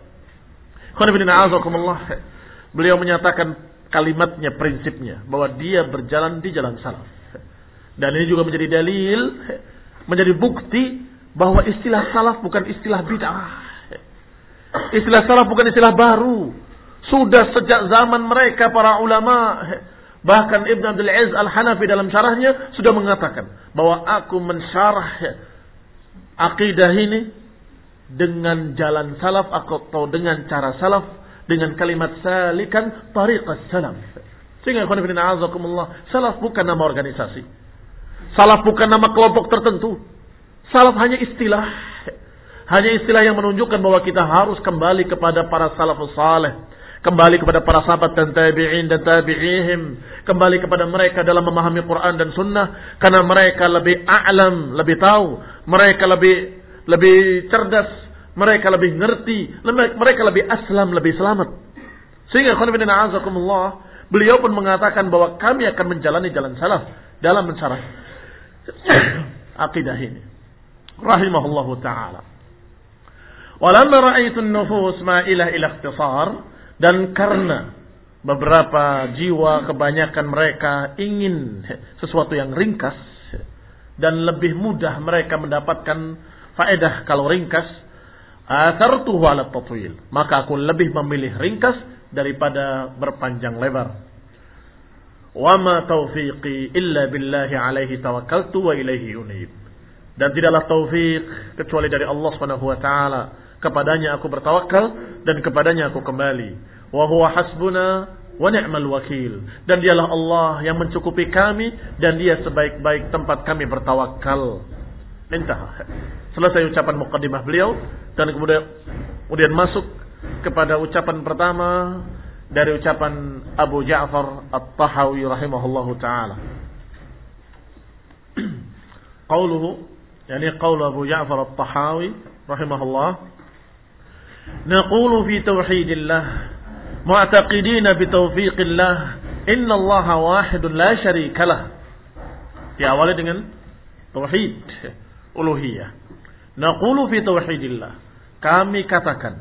Beliau menyatakan kalimatnya, prinsipnya bahwa dia berjalan di jalan salaf. Dan ini juga menjadi dalil, menjadi bukti bahwa istilah salaf bukan istilah bid'ah. Istilah salaf bukan istilah baru. Sudah sejak zaman mereka para ulama Bahkan Ibn Abdul Aziz Al-Hanafi dalam syarahnya sudah mengatakan bahwa aku mensyarah akidah ini dengan jalan salaf atau dengan cara salaf dengan kalimat salikan tariqas salaf. Sehingga salaf bukan nama organisasi. Salaf bukan nama kelompok tertentu. Salaf hanya istilah. Hanya istilah yang menunjukkan bahwa kita harus kembali kepada para salafus saleh Kembali kepada para sahabat dan tabi'in dan tabi'ihim. Kembali kepada mereka dalam memahami Quran dan Sunnah. Karena mereka lebih a'lam, lebih tahu. Mereka lebih lebih cerdas. Mereka lebih ngerti. Mereka lebih aslam, lebih selamat. Sehingga khonibina azakumullah. Beliau pun mengatakan bahwa kami akan menjalani jalan salaf. Dalam mencarah akidah ini. Rahimahullahu ta'ala. Walamma ra'aitu nufus ma'ilah ila ikhtisar. Dan karena beberapa jiwa kebanyakan mereka ingin sesuatu yang ringkas dan lebih mudah mereka mendapatkan faedah kalau ringkas athartuhu ala tatwil. Maka aku lebih memilih ringkas daripada berpanjang lebar. Wa ma taufiqi illa billahi alaihi tawakkaltu wa ilaihi unib. Dan tidaklah taufik kecuali dari Allah Subhanahu wa taala kepadanya aku bertawakal dan kepadanya aku kembali. Wa huwa hasbuna wa ni'mal wakil. Dan dialah Allah yang mencukupi kami dan dia sebaik-baik tempat kami bertawakal. Intah. Selesai ucapan mukaddimah beliau dan kemudian kemudian masuk kepada ucapan pertama dari ucapan Abu Ja'far At-Tahawi rahimahullahu taala. Qauluhu yani qaul Abu Ja'far At-Tahawi rahimahullah نقول في توحيد الله معتقدين بتوفيق الله إن الله واحد لا شريك له diawali dengan tauhid uluhiyah naqulu fi tauhidillah kami katakan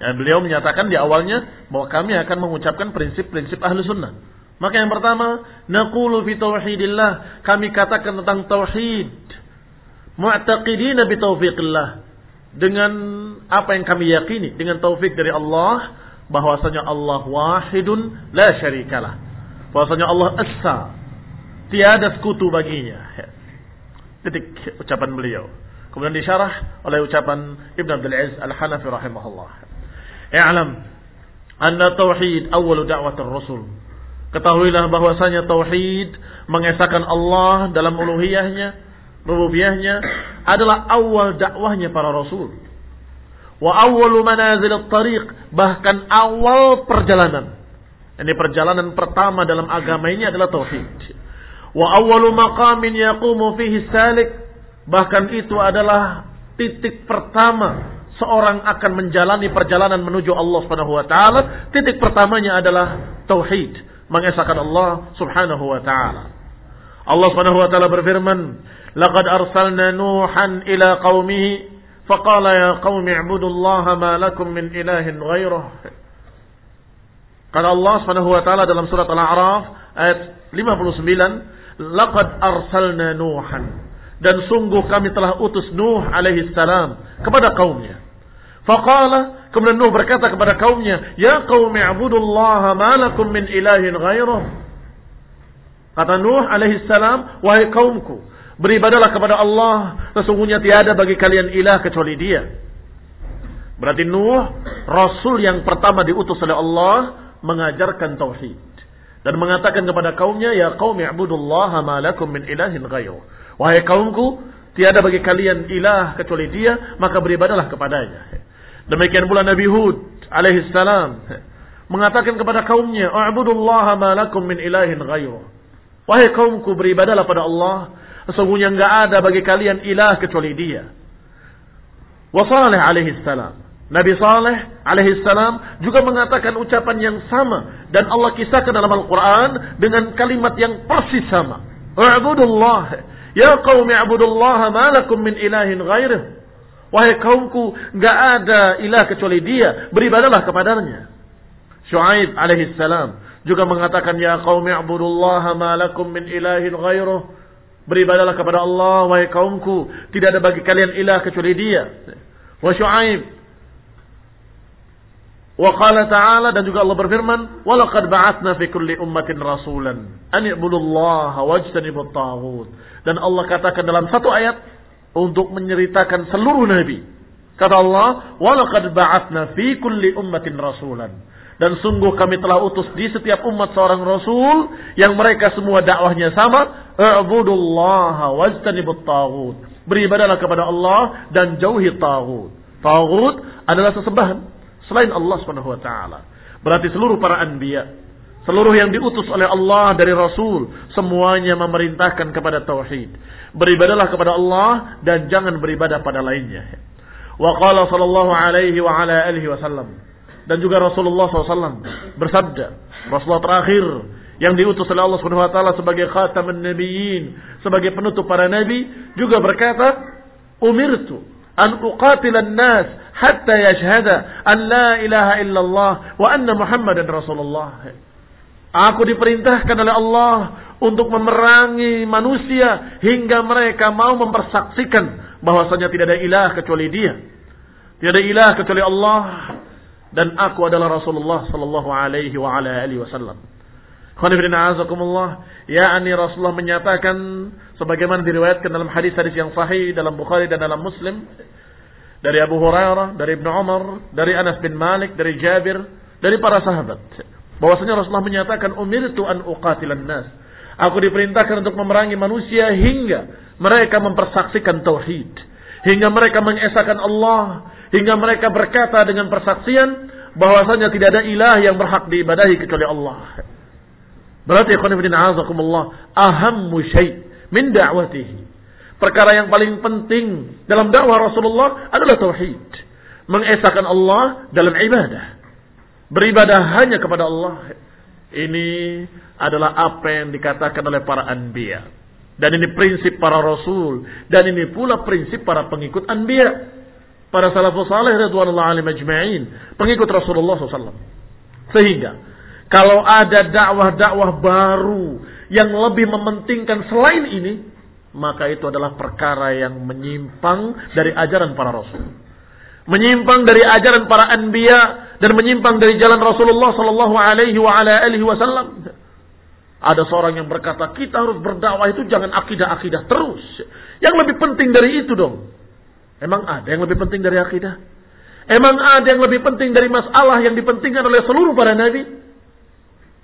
ya, beliau menyatakan di awalnya bahwa kami akan mengucapkan prinsip-prinsip ahlu sunnah maka yang pertama naqulu fi tauhidillah kami katakan tentang tauhid mu'taqidina bi taufiqillah dengan apa yang kami yakini dengan taufik dari Allah bahwasanya Allah wahidun la syarikalah. Bahwasanya Allah esa. Tiada sekutu baginya. Titik ucapan beliau. Kemudian disyarah oleh ucapan Ibn Abdul Aziz Al-Hanafi rahimahullah. I'lam Anna tauhid awal da'wat rasul. Ketahuilah bahwasanya tauhid mengesahkan Allah dalam uluhiyahnya, rububiyahnya adalah awal dakwahnya para rasul. Wa awwalu manazil tariq bahkan awal perjalanan. Ini perjalanan pertama dalam agama ini adalah tauhid. Wa awwalu maqamin yaqumu fihi salik bahkan itu adalah titik pertama seorang akan menjalani perjalanan menuju Allah Subhanahu wa taala, titik pertamanya adalah tauhid, mengesahkan Allah Subhanahu wa taala. Allah Subhanahu wa taala berfirman, "Laqad arsalna Nuhan ila qaumihi faqala ya qaumi ibudullaha ma lakum min ilahin ghairah." Kata Allah Subhanahu wa taala dalam surat Al-A'raf ayat 59, "Laqad arsalna Nuhan" dan sungguh kami telah utus Nuh alaihi salam kepada kaumnya. Faqala kemudian Nuh berkata kepada kaumnya, "Ya qaumi ibudullaha ma lakum min ilahin ghairah." Kata Nuh alaihi salam, "Wahai kaumku, beribadalah kepada Allah, sesungguhnya tiada bagi kalian ilah kecuali Dia." Berarti Nuh rasul yang pertama diutus oleh Allah mengajarkan tauhid dan mengatakan kepada kaumnya, "Ya qaumi ibudullaha ma lakum min ilahin ghairah." Wahai kaumku, tiada bagi kalian ilah kecuali Dia, maka beribadalah kepadanya. Demikian pula Nabi Hud alaihi salam mengatakan kepada kaumnya, "A'budullaha ma lakum min ilahin ghairu." Wahai kaumku beribadalah pada Allah, sesungguhnya enggak ada bagi kalian ilah kecuali Dia. Wa Saleh alaihi salam Nabi Saleh alaihi salam juga mengatakan ucapan yang sama dan Allah kisahkan dalam Al-Qur'an dengan kalimat yang persis sama. A'budullah ya qaumi a'budullaha ma lakum min ilahin ghairuh. Wahai kaumku, nggak ada ilah kecuali dia. Beribadalah kepadanya. Shu'aib alaihi salam juga mengatakan ya qaumi ibudullaha ma lakum min ilahin ghairuh. Beribadalah kepada Allah wahai kaumku, tidak ada bagi kalian ilah kecuali dia. Wa Shu'aib Wa qala ta'ala dan juga Allah berfirman, "Wa laqad ba'atsna fi kulli ummatin rasulan an i'budullaha wajtanibut taghut." Dan Allah katakan dalam satu ayat, untuk menyeritakan seluruh nabi. Kata Allah, "Walaqad ba'atsna fi kulli ummatin rasulan." Dan sungguh kami telah utus di setiap umat seorang rasul yang mereka semua dakwahnya sama, "I'budullaha wajtanibut taghut." Beribadalah kepada Allah dan jauhi taghut. Taghut adalah sesembahan selain Allah Subhanahu wa taala. Berarti seluruh para anbiya, seluruh yang diutus oleh Allah dari rasul, semuanya memerintahkan kepada tauhid beribadalah kepada Allah dan jangan beribadah pada lainnya. Wa qala sallallahu alaihi wa ala alihi wasallam dan juga Rasulullah SAW bersabda, Rasulullah terakhir yang diutus oleh Allah Subhanahu wa taala sebagai khataman nabiyyin, sebagai penutup para nabi, juga berkata, "Umirtu an uqatila an-nas hatta yashhada an la ilaha illallah wa anna Muhammadan Rasulullah." Aku diperintahkan oleh Allah untuk memerangi manusia hingga mereka mau mempersaksikan bahwasanya tidak ada ilah kecuali Dia. Tidak ada ilah kecuali Allah dan aku adalah Rasulullah sallallahu alaihi wa ala alihi wasallam. Ya ani Rasulullah menyatakan sebagaimana diriwayatkan dalam hadis-hadis yang sahih dalam Bukhari dan dalam Muslim dari Abu Hurairah, dari Ibnu Umar, dari Anas bin Malik, dari Jabir, dari para sahabat. Bahwasanya Rasulullah menyatakan umirtu an uqatilan nas Aku diperintahkan untuk memerangi manusia hingga mereka mempersaksikan tauhid, hingga mereka mengesahkan Allah, hingga mereka berkata dengan persaksian bahwasanya tidak ada ilah yang berhak diibadahi kecuali Allah. Berarti ahammu min da'watihi. Perkara yang paling penting dalam dakwah Rasulullah adalah tauhid. Mengesahkan Allah dalam ibadah. Beribadah hanya kepada Allah. Ini adalah apa yang dikatakan oleh para anbiya. Dan ini prinsip para rasul. Dan ini pula prinsip para pengikut anbiya. Para salafus salih radhiyallahu alaihim ajma'in. Pengikut Rasulullah SAW. Sehingga kalau ada dakwah-dakwah baru yang lebih mementingkan selain ini, maka itu adalah perkara yang menyimpang dari ajaran para rasul. Menyimpang dari ajaran para anbiya dan menyimpang dari jalan Rasulullah sallallahu alaihi wa ala alihi wasallam. Ada seorang yang berkata, kita harus berdakwah itu jangan akidah-akidah terus. Yang lebih penting dari itu dong. Emang ada yang lebih penting dari akidah? Emang ada yang lebih penting dari masalah yang dipentingkan oleh seluruh para nabi?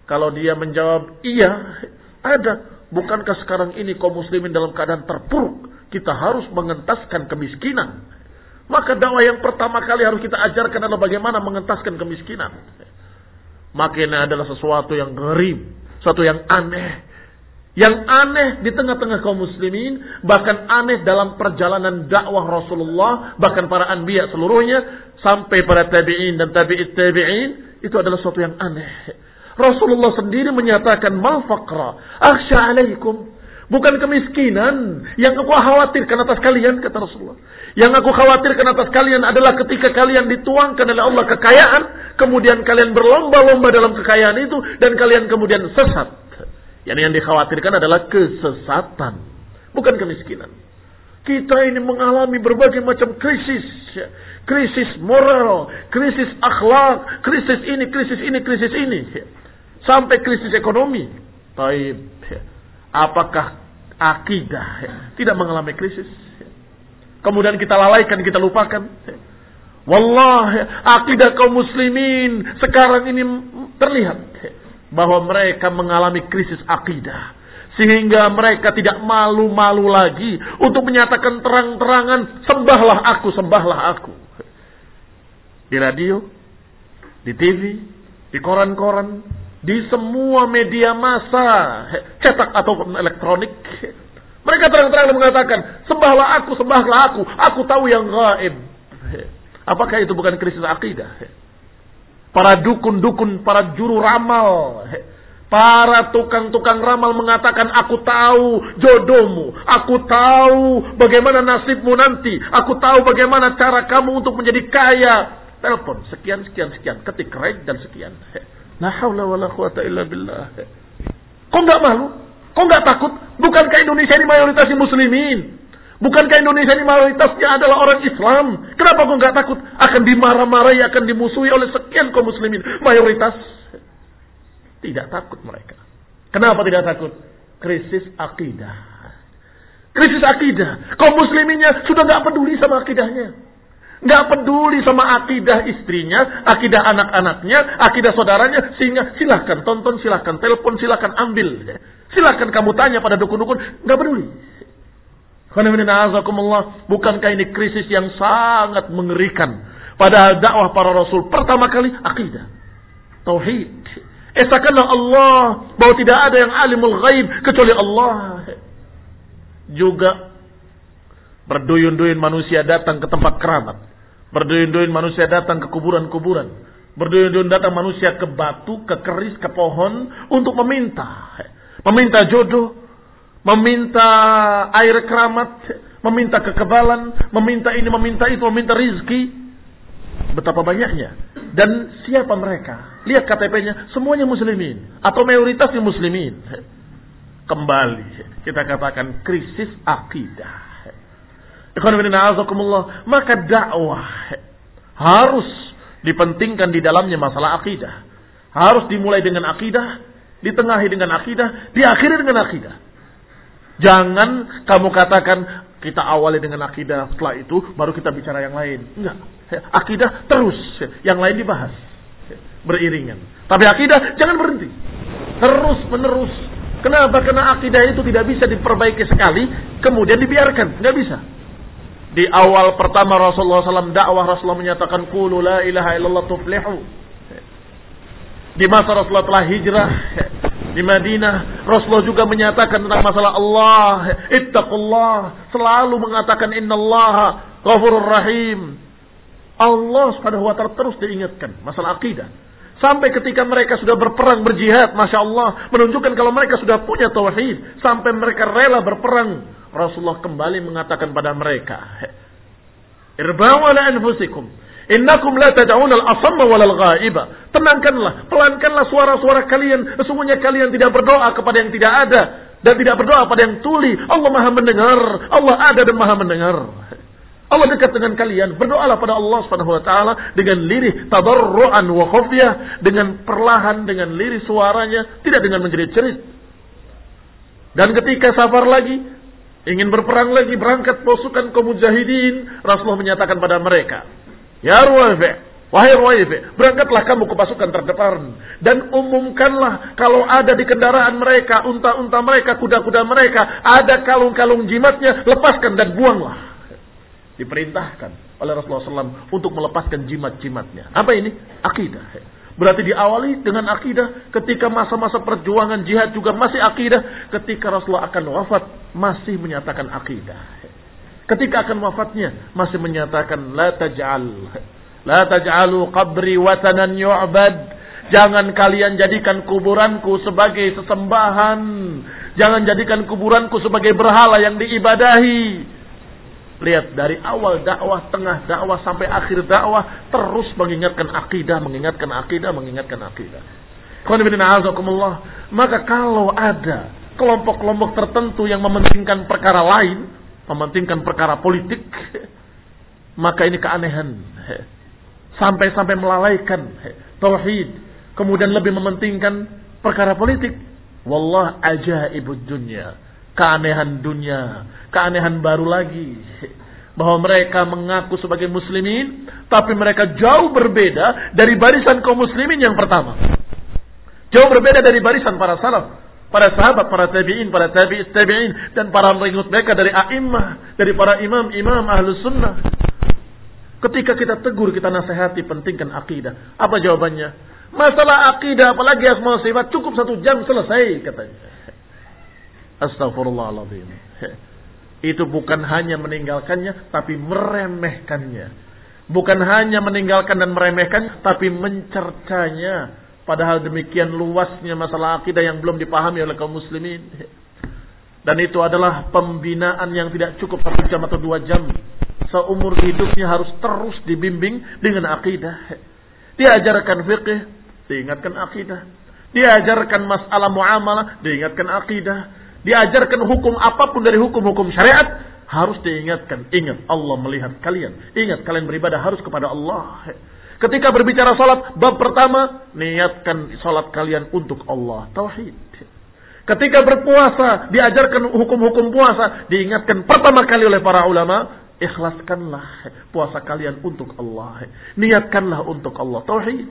Kalau dia menjawab, iya, ada. Bukankah sekarang ini kaum muslimin dalam keadaan terpuruk? Kita harus mengentaskan kemiskinan. Maka dakwah yang pertama kali harus kita ajarkan adalah bagaimana mengentaskan kemiskinan. Maka ini adalah sesuatu yang gharib, sesuatu yang aneh. Yang aneh di tengah-tengah kaum muslimin, bahkan aneh dalam perjalanan dakwah Rasulullah, bahkan para anbiya seluruhnya, sampai para tabi'in dan tabi'it tabi'in, itu adalah sesuatu yang aneh. Rasulullah sendiri menyatakan, mal faqra, akhsha alaikum. Bukan kemiskinan yang aku khawatirkan atas kalian, kata Rasulullah. Yang aku khawatirkan atas kalian adalah ketika kalian dituangkan oleh Allah kekayaan, kemudian kalian berlomba-lomba dalam kekayaan itu, dan kalian kemudian sesat. Yang yang dikhawatirkan adalah kesesatan, bukan kemiskinan. Kita ini mengalami berbagai macam krisis. Krisis moral, krisis akhlak, krisis ini, krisis ini, krisis ini. Sampai krisis ekonomi. Taib. Apakah akidah tidak mengalami krisis? Kemudian kita lalaikan, kita lupakan. Wallah, akidah kaum muslimin sekarang ini terlihat bahwa mereka mengalami krisis akidah. Sehingga mereka tidak malu-malu lagi untuk menyatakan terang-terangan, sembahlah aku, sembahlah aku. Di radio, di TV, di koran-koran, di semua media massa, cetak atau elektronik. Mereka terang-terangan mengatakan, sembahlah aku, sembahlah aku, aku tahu yang gaib. Apakah itu bukan krisis akidah? Para dukun-dukun, para juru ramal, para tukang-tukang ramal mengatakan, aku tahu jodohmu, aku tahu bagaimana nasibmu nanti, aku tahu bagaimana cara kamu untuk menjadi kaya. Telepon, sekian, sekian, sekian, ketik rek dan sekian. La haula wala quwata illa billah. Kok nggak malu? Kok nggak takut? Bukankah Indonesia ini mayoritasnya muslimin? Bukankah Indonesia ini mayoritasnya adalah orang Islam? Kenapa kok nggak takut? Akan dimarah-marahi, akan dimusuhi oleh sekian kaum muslimin. Mayoritas tidak takut mereka. Kenapa tidak takut? Krisis akidah. Krisis akidah. Kaum musliminnya sudah nggak peduli sama akidahnya. Nggak peduli sama akidah istrinya, akidah anak-anaknya, akidah saudaranya. Sehingga silahkan tonton, silahkan telepon, silahkan ambil. Silahkan kamu tanya pada dukun-dukun. Nggak peduli. Bukankah ini krisis yang sangat mengerikan. Pada dakwah para rasul. Pertama kali akidah. Tauhid. Esakanlah Allah. Bahwa tidak ada yang alimul ghaib. Kecuali Allah. Juga berduyun-duyun manusia datang ke tempat keramat. Berduyun-duyun manusia datang ke kuburan-kuburan. Berduyun-duyun datang manusia ke batu, ke keris, ke pohon untuk meminta. Meminta jodoh, meminta air keramat, meminta kekebalan, meminta ini, meminta itu, meminta rizki. Betapa banyaknya. Dan siapa mereka? Lihat KTP-nya, semuanya muslimin. Atau mayoritasnya muslimin. Kembali, kita katakan krisis akidah. Maka dakwah harus dipentingkan di dalamnya masalah akidah. Harus dimulai dengan akidah, ditengahi dengan akidah, diakhiri dengan akidah. Jangan kamu katakan kita awali dengan akidah, setelah itu baru kita bicara yang lain. Enggak. Akidah terus, yang lain dibahas. Beriringan. Tapi akidah jangan berhenti. Terus menerus. Kenapa? Karena akidah itu tidak bisa diperbaiki sekali, kemudian dibiarkan. Enggak bisa. Di awal pertama Rasulullah SAW dakwah Rasulullah menyatakan Qulu la ilaha illallah tuflihu. Di masa Rasulullah telah hijrah di Madinah, Rasulullah juga menyatakan tentang masalah Allah, ittaqullah, selalu mengatakan innallaha ghafurur rahim. Allah Subhanahu wa taala terus diingatkan masalah akidah. Sampai ketika mereka sudah berperang berjihad, masya Allah, menunjukkan kalau mereka sudah punya tauhid, sampai mereka rela berperang, Rasulullah kembali mengatakan pada mereka, Irba'u ala anfusikum, innakum la tad'una al-asamma wal ghaiba. Tenangkanlah, pelankanlah suara-suara kalian, sesungguhnya kalian tidak berdoa kepada yang tidak ada dan tidak berdoa pada yang tuli. Allah Maha mendengar, Allah ada dan Maha mendengar. Allah dekat dengan kalian. Berdoalah pada Allah Subhanahu wa taala dengan lirih tadarruan wa khufyah, dengan perlahan dengan lirih suaranya, tidak dengan menjerit-jerit. Dan ketika safar lagi, ingin berperang lagi, berangkat pasukan kaum mujahidin, Rasulullah menyatakan pada mereka, Ya Ruwaifi, Wahai Ruwaifi, berangkatlah kamu ke pasukan terdepan dan umumkanlah kalau ada di kendaraan mereka, unta-unta mereka, kuda-kuda mereka, ada kalung-kalung jimatnya, lepaskan dan buanglah. Diperintahkan oleh Rasulullah SAW untuk melepaskan jimat-jimatnya. Apa ini? Akidah. Berarti diawali dengan akidah ketika masa-masa perjuangan jihad juga masih akidah. Ketika Rasulullah akan wafat masih menyatakan akidah. Ketika akan wafatnya masih menyatakan la taj'al La taj'alu qabri watanan yu'bad. Jangan kalian jadikan kuburanku sebagai sesembahan. Jangan jadikan kuburanku sebagai berhala yang diibadahi. Lihat dari awal dakwah, tengah dakwah sampai akhir dakwah terus mengingatkan akidah, mengingatkan akidah, mengingatkan akidah. Maka kalau ada kelompok-kelompok tertentu yang mementingkan perkara lain, mementingkan perkara politik, maka ini keanehan sampai-sampai melalaikan tauhid, kemudian lebih mementingkan perkara politik. Wallah ajaibud dunia, keanehan dunia, keanehan baru lagi. Bahwa mereka mengaku sebagai muslimin, tapi mereka jauh berbeda dari barisan kaum muslimin yang pertama. Jauh berbeda dari barisan para salaf, para sahabat, para tabi'in, para tabi'is tabi'in, dan para pengikut mereka dari a'immah, dari para imam-imam ahlus sunnah. Ketika kita tegur, kita nasihati, pentingkan akidah. Apa jawabannya? Masalah akidah, apalagi asma sifat, cukup satu jam selesai, katanya. Astagfirullahaladzim. Itu bukan hanya meninggalkannya, tapi meremehkannya. Bukan hanya meninggalkan dan meremehkan, tapi mencercanya. Padahal demikian luasnya masalah akidah yang belum dipahami oleh kaum muslimin. Dan itu adalah pembinaan yang tidak cukup satu jam atau dua jam seumur hidupnya harus terus dibimbing dengan akidah. Diajarkan fikih, diingatkan akidah. Diajarkan masalah muamalah, diingatkan akidah. Diajarkan hukum apa pun dari hukum-hukum syariat, harus diingatkan. Ingat Allah melihat kalian. Ingat kalian beribadah harus kepada Allah. Ketika berbicara salat, bab pertama, niatkan salat kalian untuk Allah. Tauhid. Ketika berpuasa, diajarkan hukum-hukum puasa, diingatkan pertama kali oleh para ulama, Ikhlaskanlah puasa kalian untuk Allah. Niatkanlah untuk Allah. Tauhid.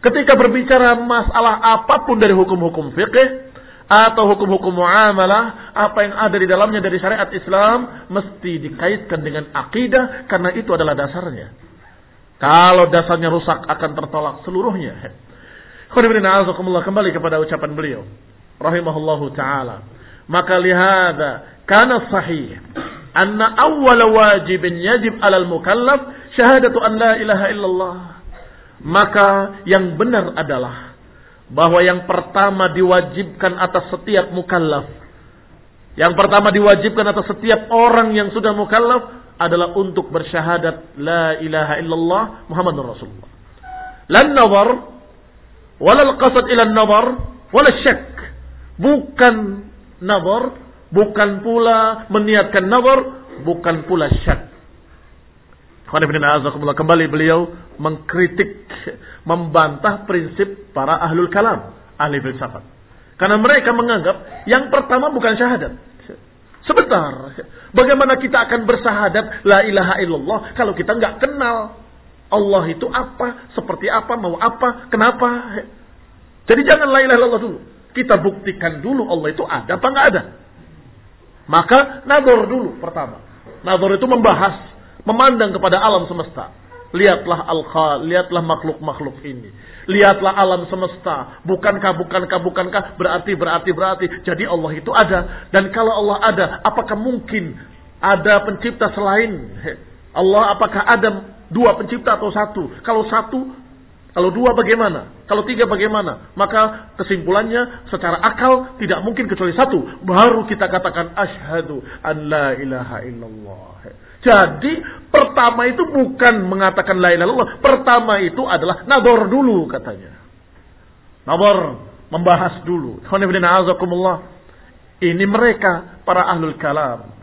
Ketika berbicara masalah apa pun dari hukum-hukum fikih atau hukum-hukum muamalah, apa yang ada di dalamnya dari syariat Islam mesti dikaitkan dengan akidah karena itu adalah dasarnya. Kalau dasarnya rusak akan tertolak seluruhnya. Kembali kepada ucapan beliau. Rahimahullahu ta'ala. Maka lihada kana sahih anna awwala wajibin yajib alal mukallaf syahadatu an la ilaha illallah. Maka yang benar adalah bahwa yang pertama diwajibkan atas setiap mukallaf. Yang pertama diwajibkan atas setiap orang yang sudah mukallaf adalah untuk bersyahadat la ilaha illallah Muhammadur Rasulullah. Lan nazar wala al-qasad ila nazar wala syak. Bukan nazar bukan pula meniatkan nazar, bukan pula syak. Kembali beliau mengkritik, membantah prinsip para ahlul kalam, ahli filsafat. Karena mereka menganggap yang pertama bukan syahadat. Sebentar, bagaimana kita akan bersahadat la ilaha illallah kalau kita nggak kenal Allah itu apa, seperti apa, mau apa, kenapa. Jadi jangan la ilaha illallah dulu. Kita buktikan dulu Allah itu ada apa nggak ada. Maka nador dulu pertama. Nador itu membahas, memandang kepada alam semesta. Lihatlah al lihatlah makhluk-makhluk ini. Lihatlah alam semesta. Bukankah, bukankah, bukankah, berarti, berarti, berarti. Jadi Allah itu ada. Dan kalau Allah ada, apakah mungkin ada pencipta selain Allah? Apakah ada dua pencipta atau satu? Kalau satu, kalau dua bagaimana? Kalau tiga bagaimana? Maka kesimpulannya secara akal tidak mungkin kecuali satu. Baru kita katakan asyhadu an la ilaha illallah. Jadi pertama itu bukan mengatakan la ilaha. Pertama itu adalah nador dulu katanya. Nador membahas dulu. Ini mereka para ahlul kalam.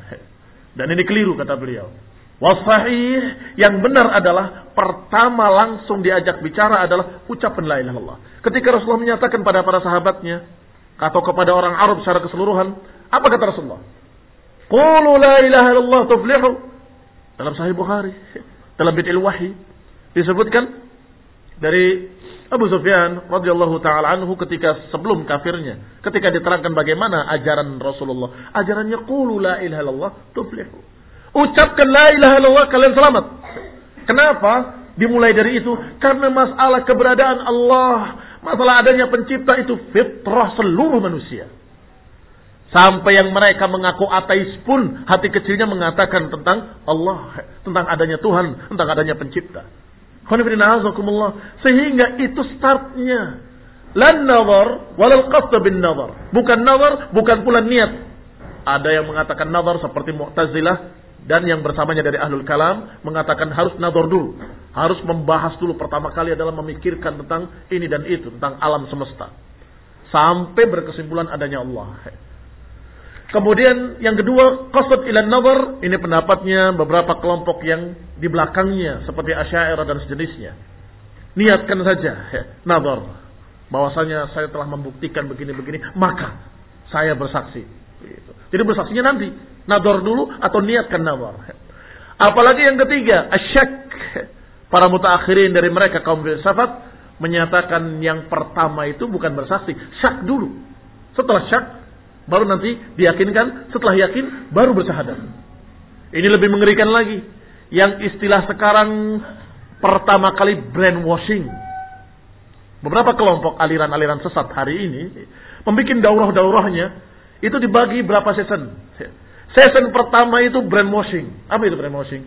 Dan ini keliru kata beliau. Wasahih yang benar adalah pertama langsung diajak bicara adalah ucapan la ilaha. Ketika Rasulullah menyatakan pada para sahabatnya atau kepada orang Arab secara keseluruhan, apa kata Rasulullah? Qulu la ilaha illallah tuflihu. Dalam sahih Bukhari. dalam bid'il wahyi disebutkan dari Abu Sufyan radhiyallahu taala anhu ketika sebelum kafirnya, ketika diterangkan bagaimana ajaran Rasulullah, ajarannya qulu la ilaha illallah tuflihu. Ucapkan la ilaha illallah kalian selamat. Kenapa? Dimulai dari itu karena masalah keberadaan Allah, masalah adanya pencipta itu fitrah seluruh manusia. Sampai yang mereka mengaku ateis pun hati kecilnya mengatakan tentang Allah, tentang adanya Tuhan, tentang adanya pencipta. Sehingga itu startnya. Lan nazar walal bin nazar. Bukan nazar, bukan pula niat. Ada yang mengatakan nazar seperti Mu'tazilah dan yang bersamanya dari Ahlul Kalam mengatakan harus nazar dulu. Harus membahas dulu pertama kali adalah memikirkan tentang ini dan itu, tentang alam semesta. Sampai berkesimpulan adanya Allah. Kemudian yang kedua, qasad ila nazar, ini pendapatnya beberapa kelompok yang di belakangnya seperti Asy'ariyah dan sejenisnya. Niatkan saja ya, nazar bahwasanya saya telah membuktikan begini-begini, maka saya bersaksi. Gitu. Jadi bersaksinya nanti, nazar dulu atau niatkan nazar. Apalagi yang ketiga, asyak. Para mutaakhirin dari mereka kaum filsafat menyatakan yang pertama itu bukan bersaksi, syak dulu. Setelah syak, Baru nanti diyakinkan, setelah yakin baru bersahadat. Ini lebih mengerikan lagi. Yang istilah sekarang pertama kali brainwashing. Beberapa kelompok aliran-aliran sesat hari ini membuat daurah-daurahnya itu dibagi berapa season. Season pertama itu brainwashing. Apa itu brainwashing?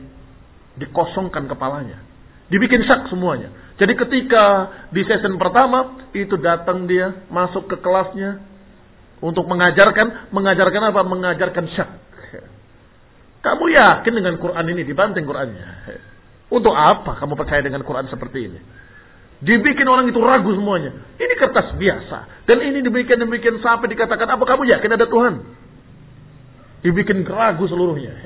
Dikosongkan kepalanya. Dibikin sak semuanya. Jadi ketika di season pertama itu datang dia masuk ke kelasnya untuk mengajarkan, mengajarkan apa? Mengajarkan syak. Kamu yakin dengan Quran ini dibanting Qurannya? Untuk apa kamu percaya dengan Quran seperti ini? Dibikin orang itu ragu semuanya. Ini kertas biasa. Dan ini dibikin demikian sampai dikatakan, apa kamu yakin ada Tuhan? Dibikin ragu seluruhnya.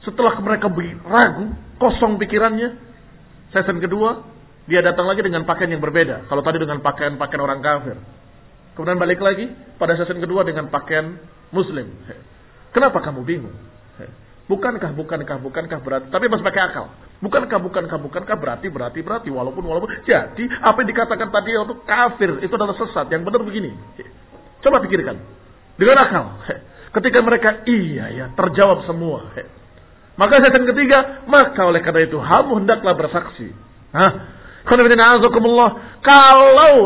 Setelah mereka ragu, kosong pikirannya, season kedua, dia datang lagi dengan pakaian yang berbeda. Kalau tadi dengan pakaian-pakaian orang kafir. Kemudian balik lagi pada season kedua dengan pakaian muslim. Kenapa kamu bingung? Bukankah, bukankah, bukankah berarti, tapi masih pakai akal. Bukankah, bukankah, bukankah berarti, berarti, berarti, walaupun, walaupun. Jadi, apa yang dikatakan tadi itu kafir, itu adalah sesat. Yang benar begini. Coba pikirkan. Dengan akal. Ketika mereka, iya ya, terjawab semua. Maka season ketiga, maka oleh karena itu, kamu hendaklah bersaksi. Hah? Kalau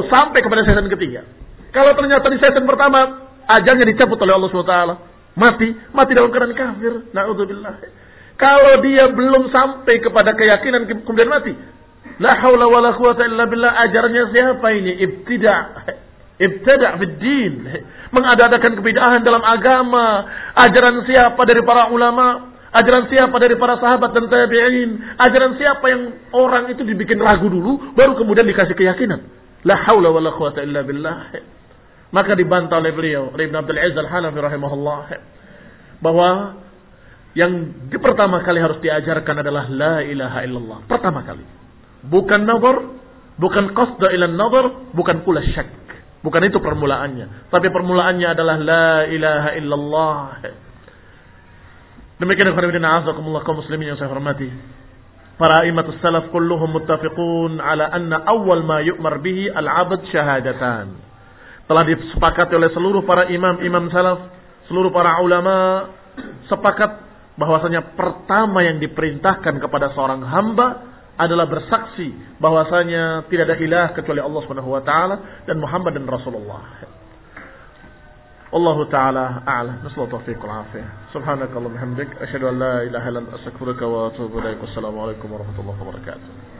sampai kepada season ketiga, kalau ternyata di season pertama ajalnya dicabut oleh Allah SWT, mati, mati dalam keadaan kafir. Naudzubillah. Kalau dia belum sampai kepada keyakinan kemudian mati, la haula wala quwata illa billah ajarnya siapa ini? Ibtida. Ibtada fid din. Mengadakan kebidahan dalam agama. Ajaran siapa dari para ulama? Ajaran siapa dari para sahabat dan tabi'in? Ajaran siapa yang orang itu dibikin ragu dulu, baru kemudian dikasih keyakinan. La haula wala quwata illa billah. Maka dibantah oleh beliau, Ibn Abdul Aziz Al-Hanafi rahimahullah, bahwa yang pertama kali harus diajarkan adalah la ilaha illallah. Pertama kali. Bukan nazar, bukan qasda ila nazar, bukan pula syak. Bukan itu permulaannya. Tapi permulaannya adalah la ilaha illallah. Demikian kepada azakumullah kaum muslimin yang saya hormati. Para imatus salaf kulluhum muttafiqun ala anna awal ma yu'mar bihi al-abd syahadatan telah disepakati oleh seluruh para imam-imam salaf, seluruh para ulama sepakat bahwasanya pertama yang diperintahkan kepada seorang hamba adalah bersaksi bahwasanya tidak ada ilah kecuali Allah Subhanahu wa taala dan Muhammad dan Rasulullah. Allah taala a'lam. Nasallahu taufiq wal afiyah. Subhanakallahumma hamdik asyhadu an la ilaha illa anta astaghfiruka wa atubu ilaik. Wassalamu alaikum warahmatullahi wabarakatuh.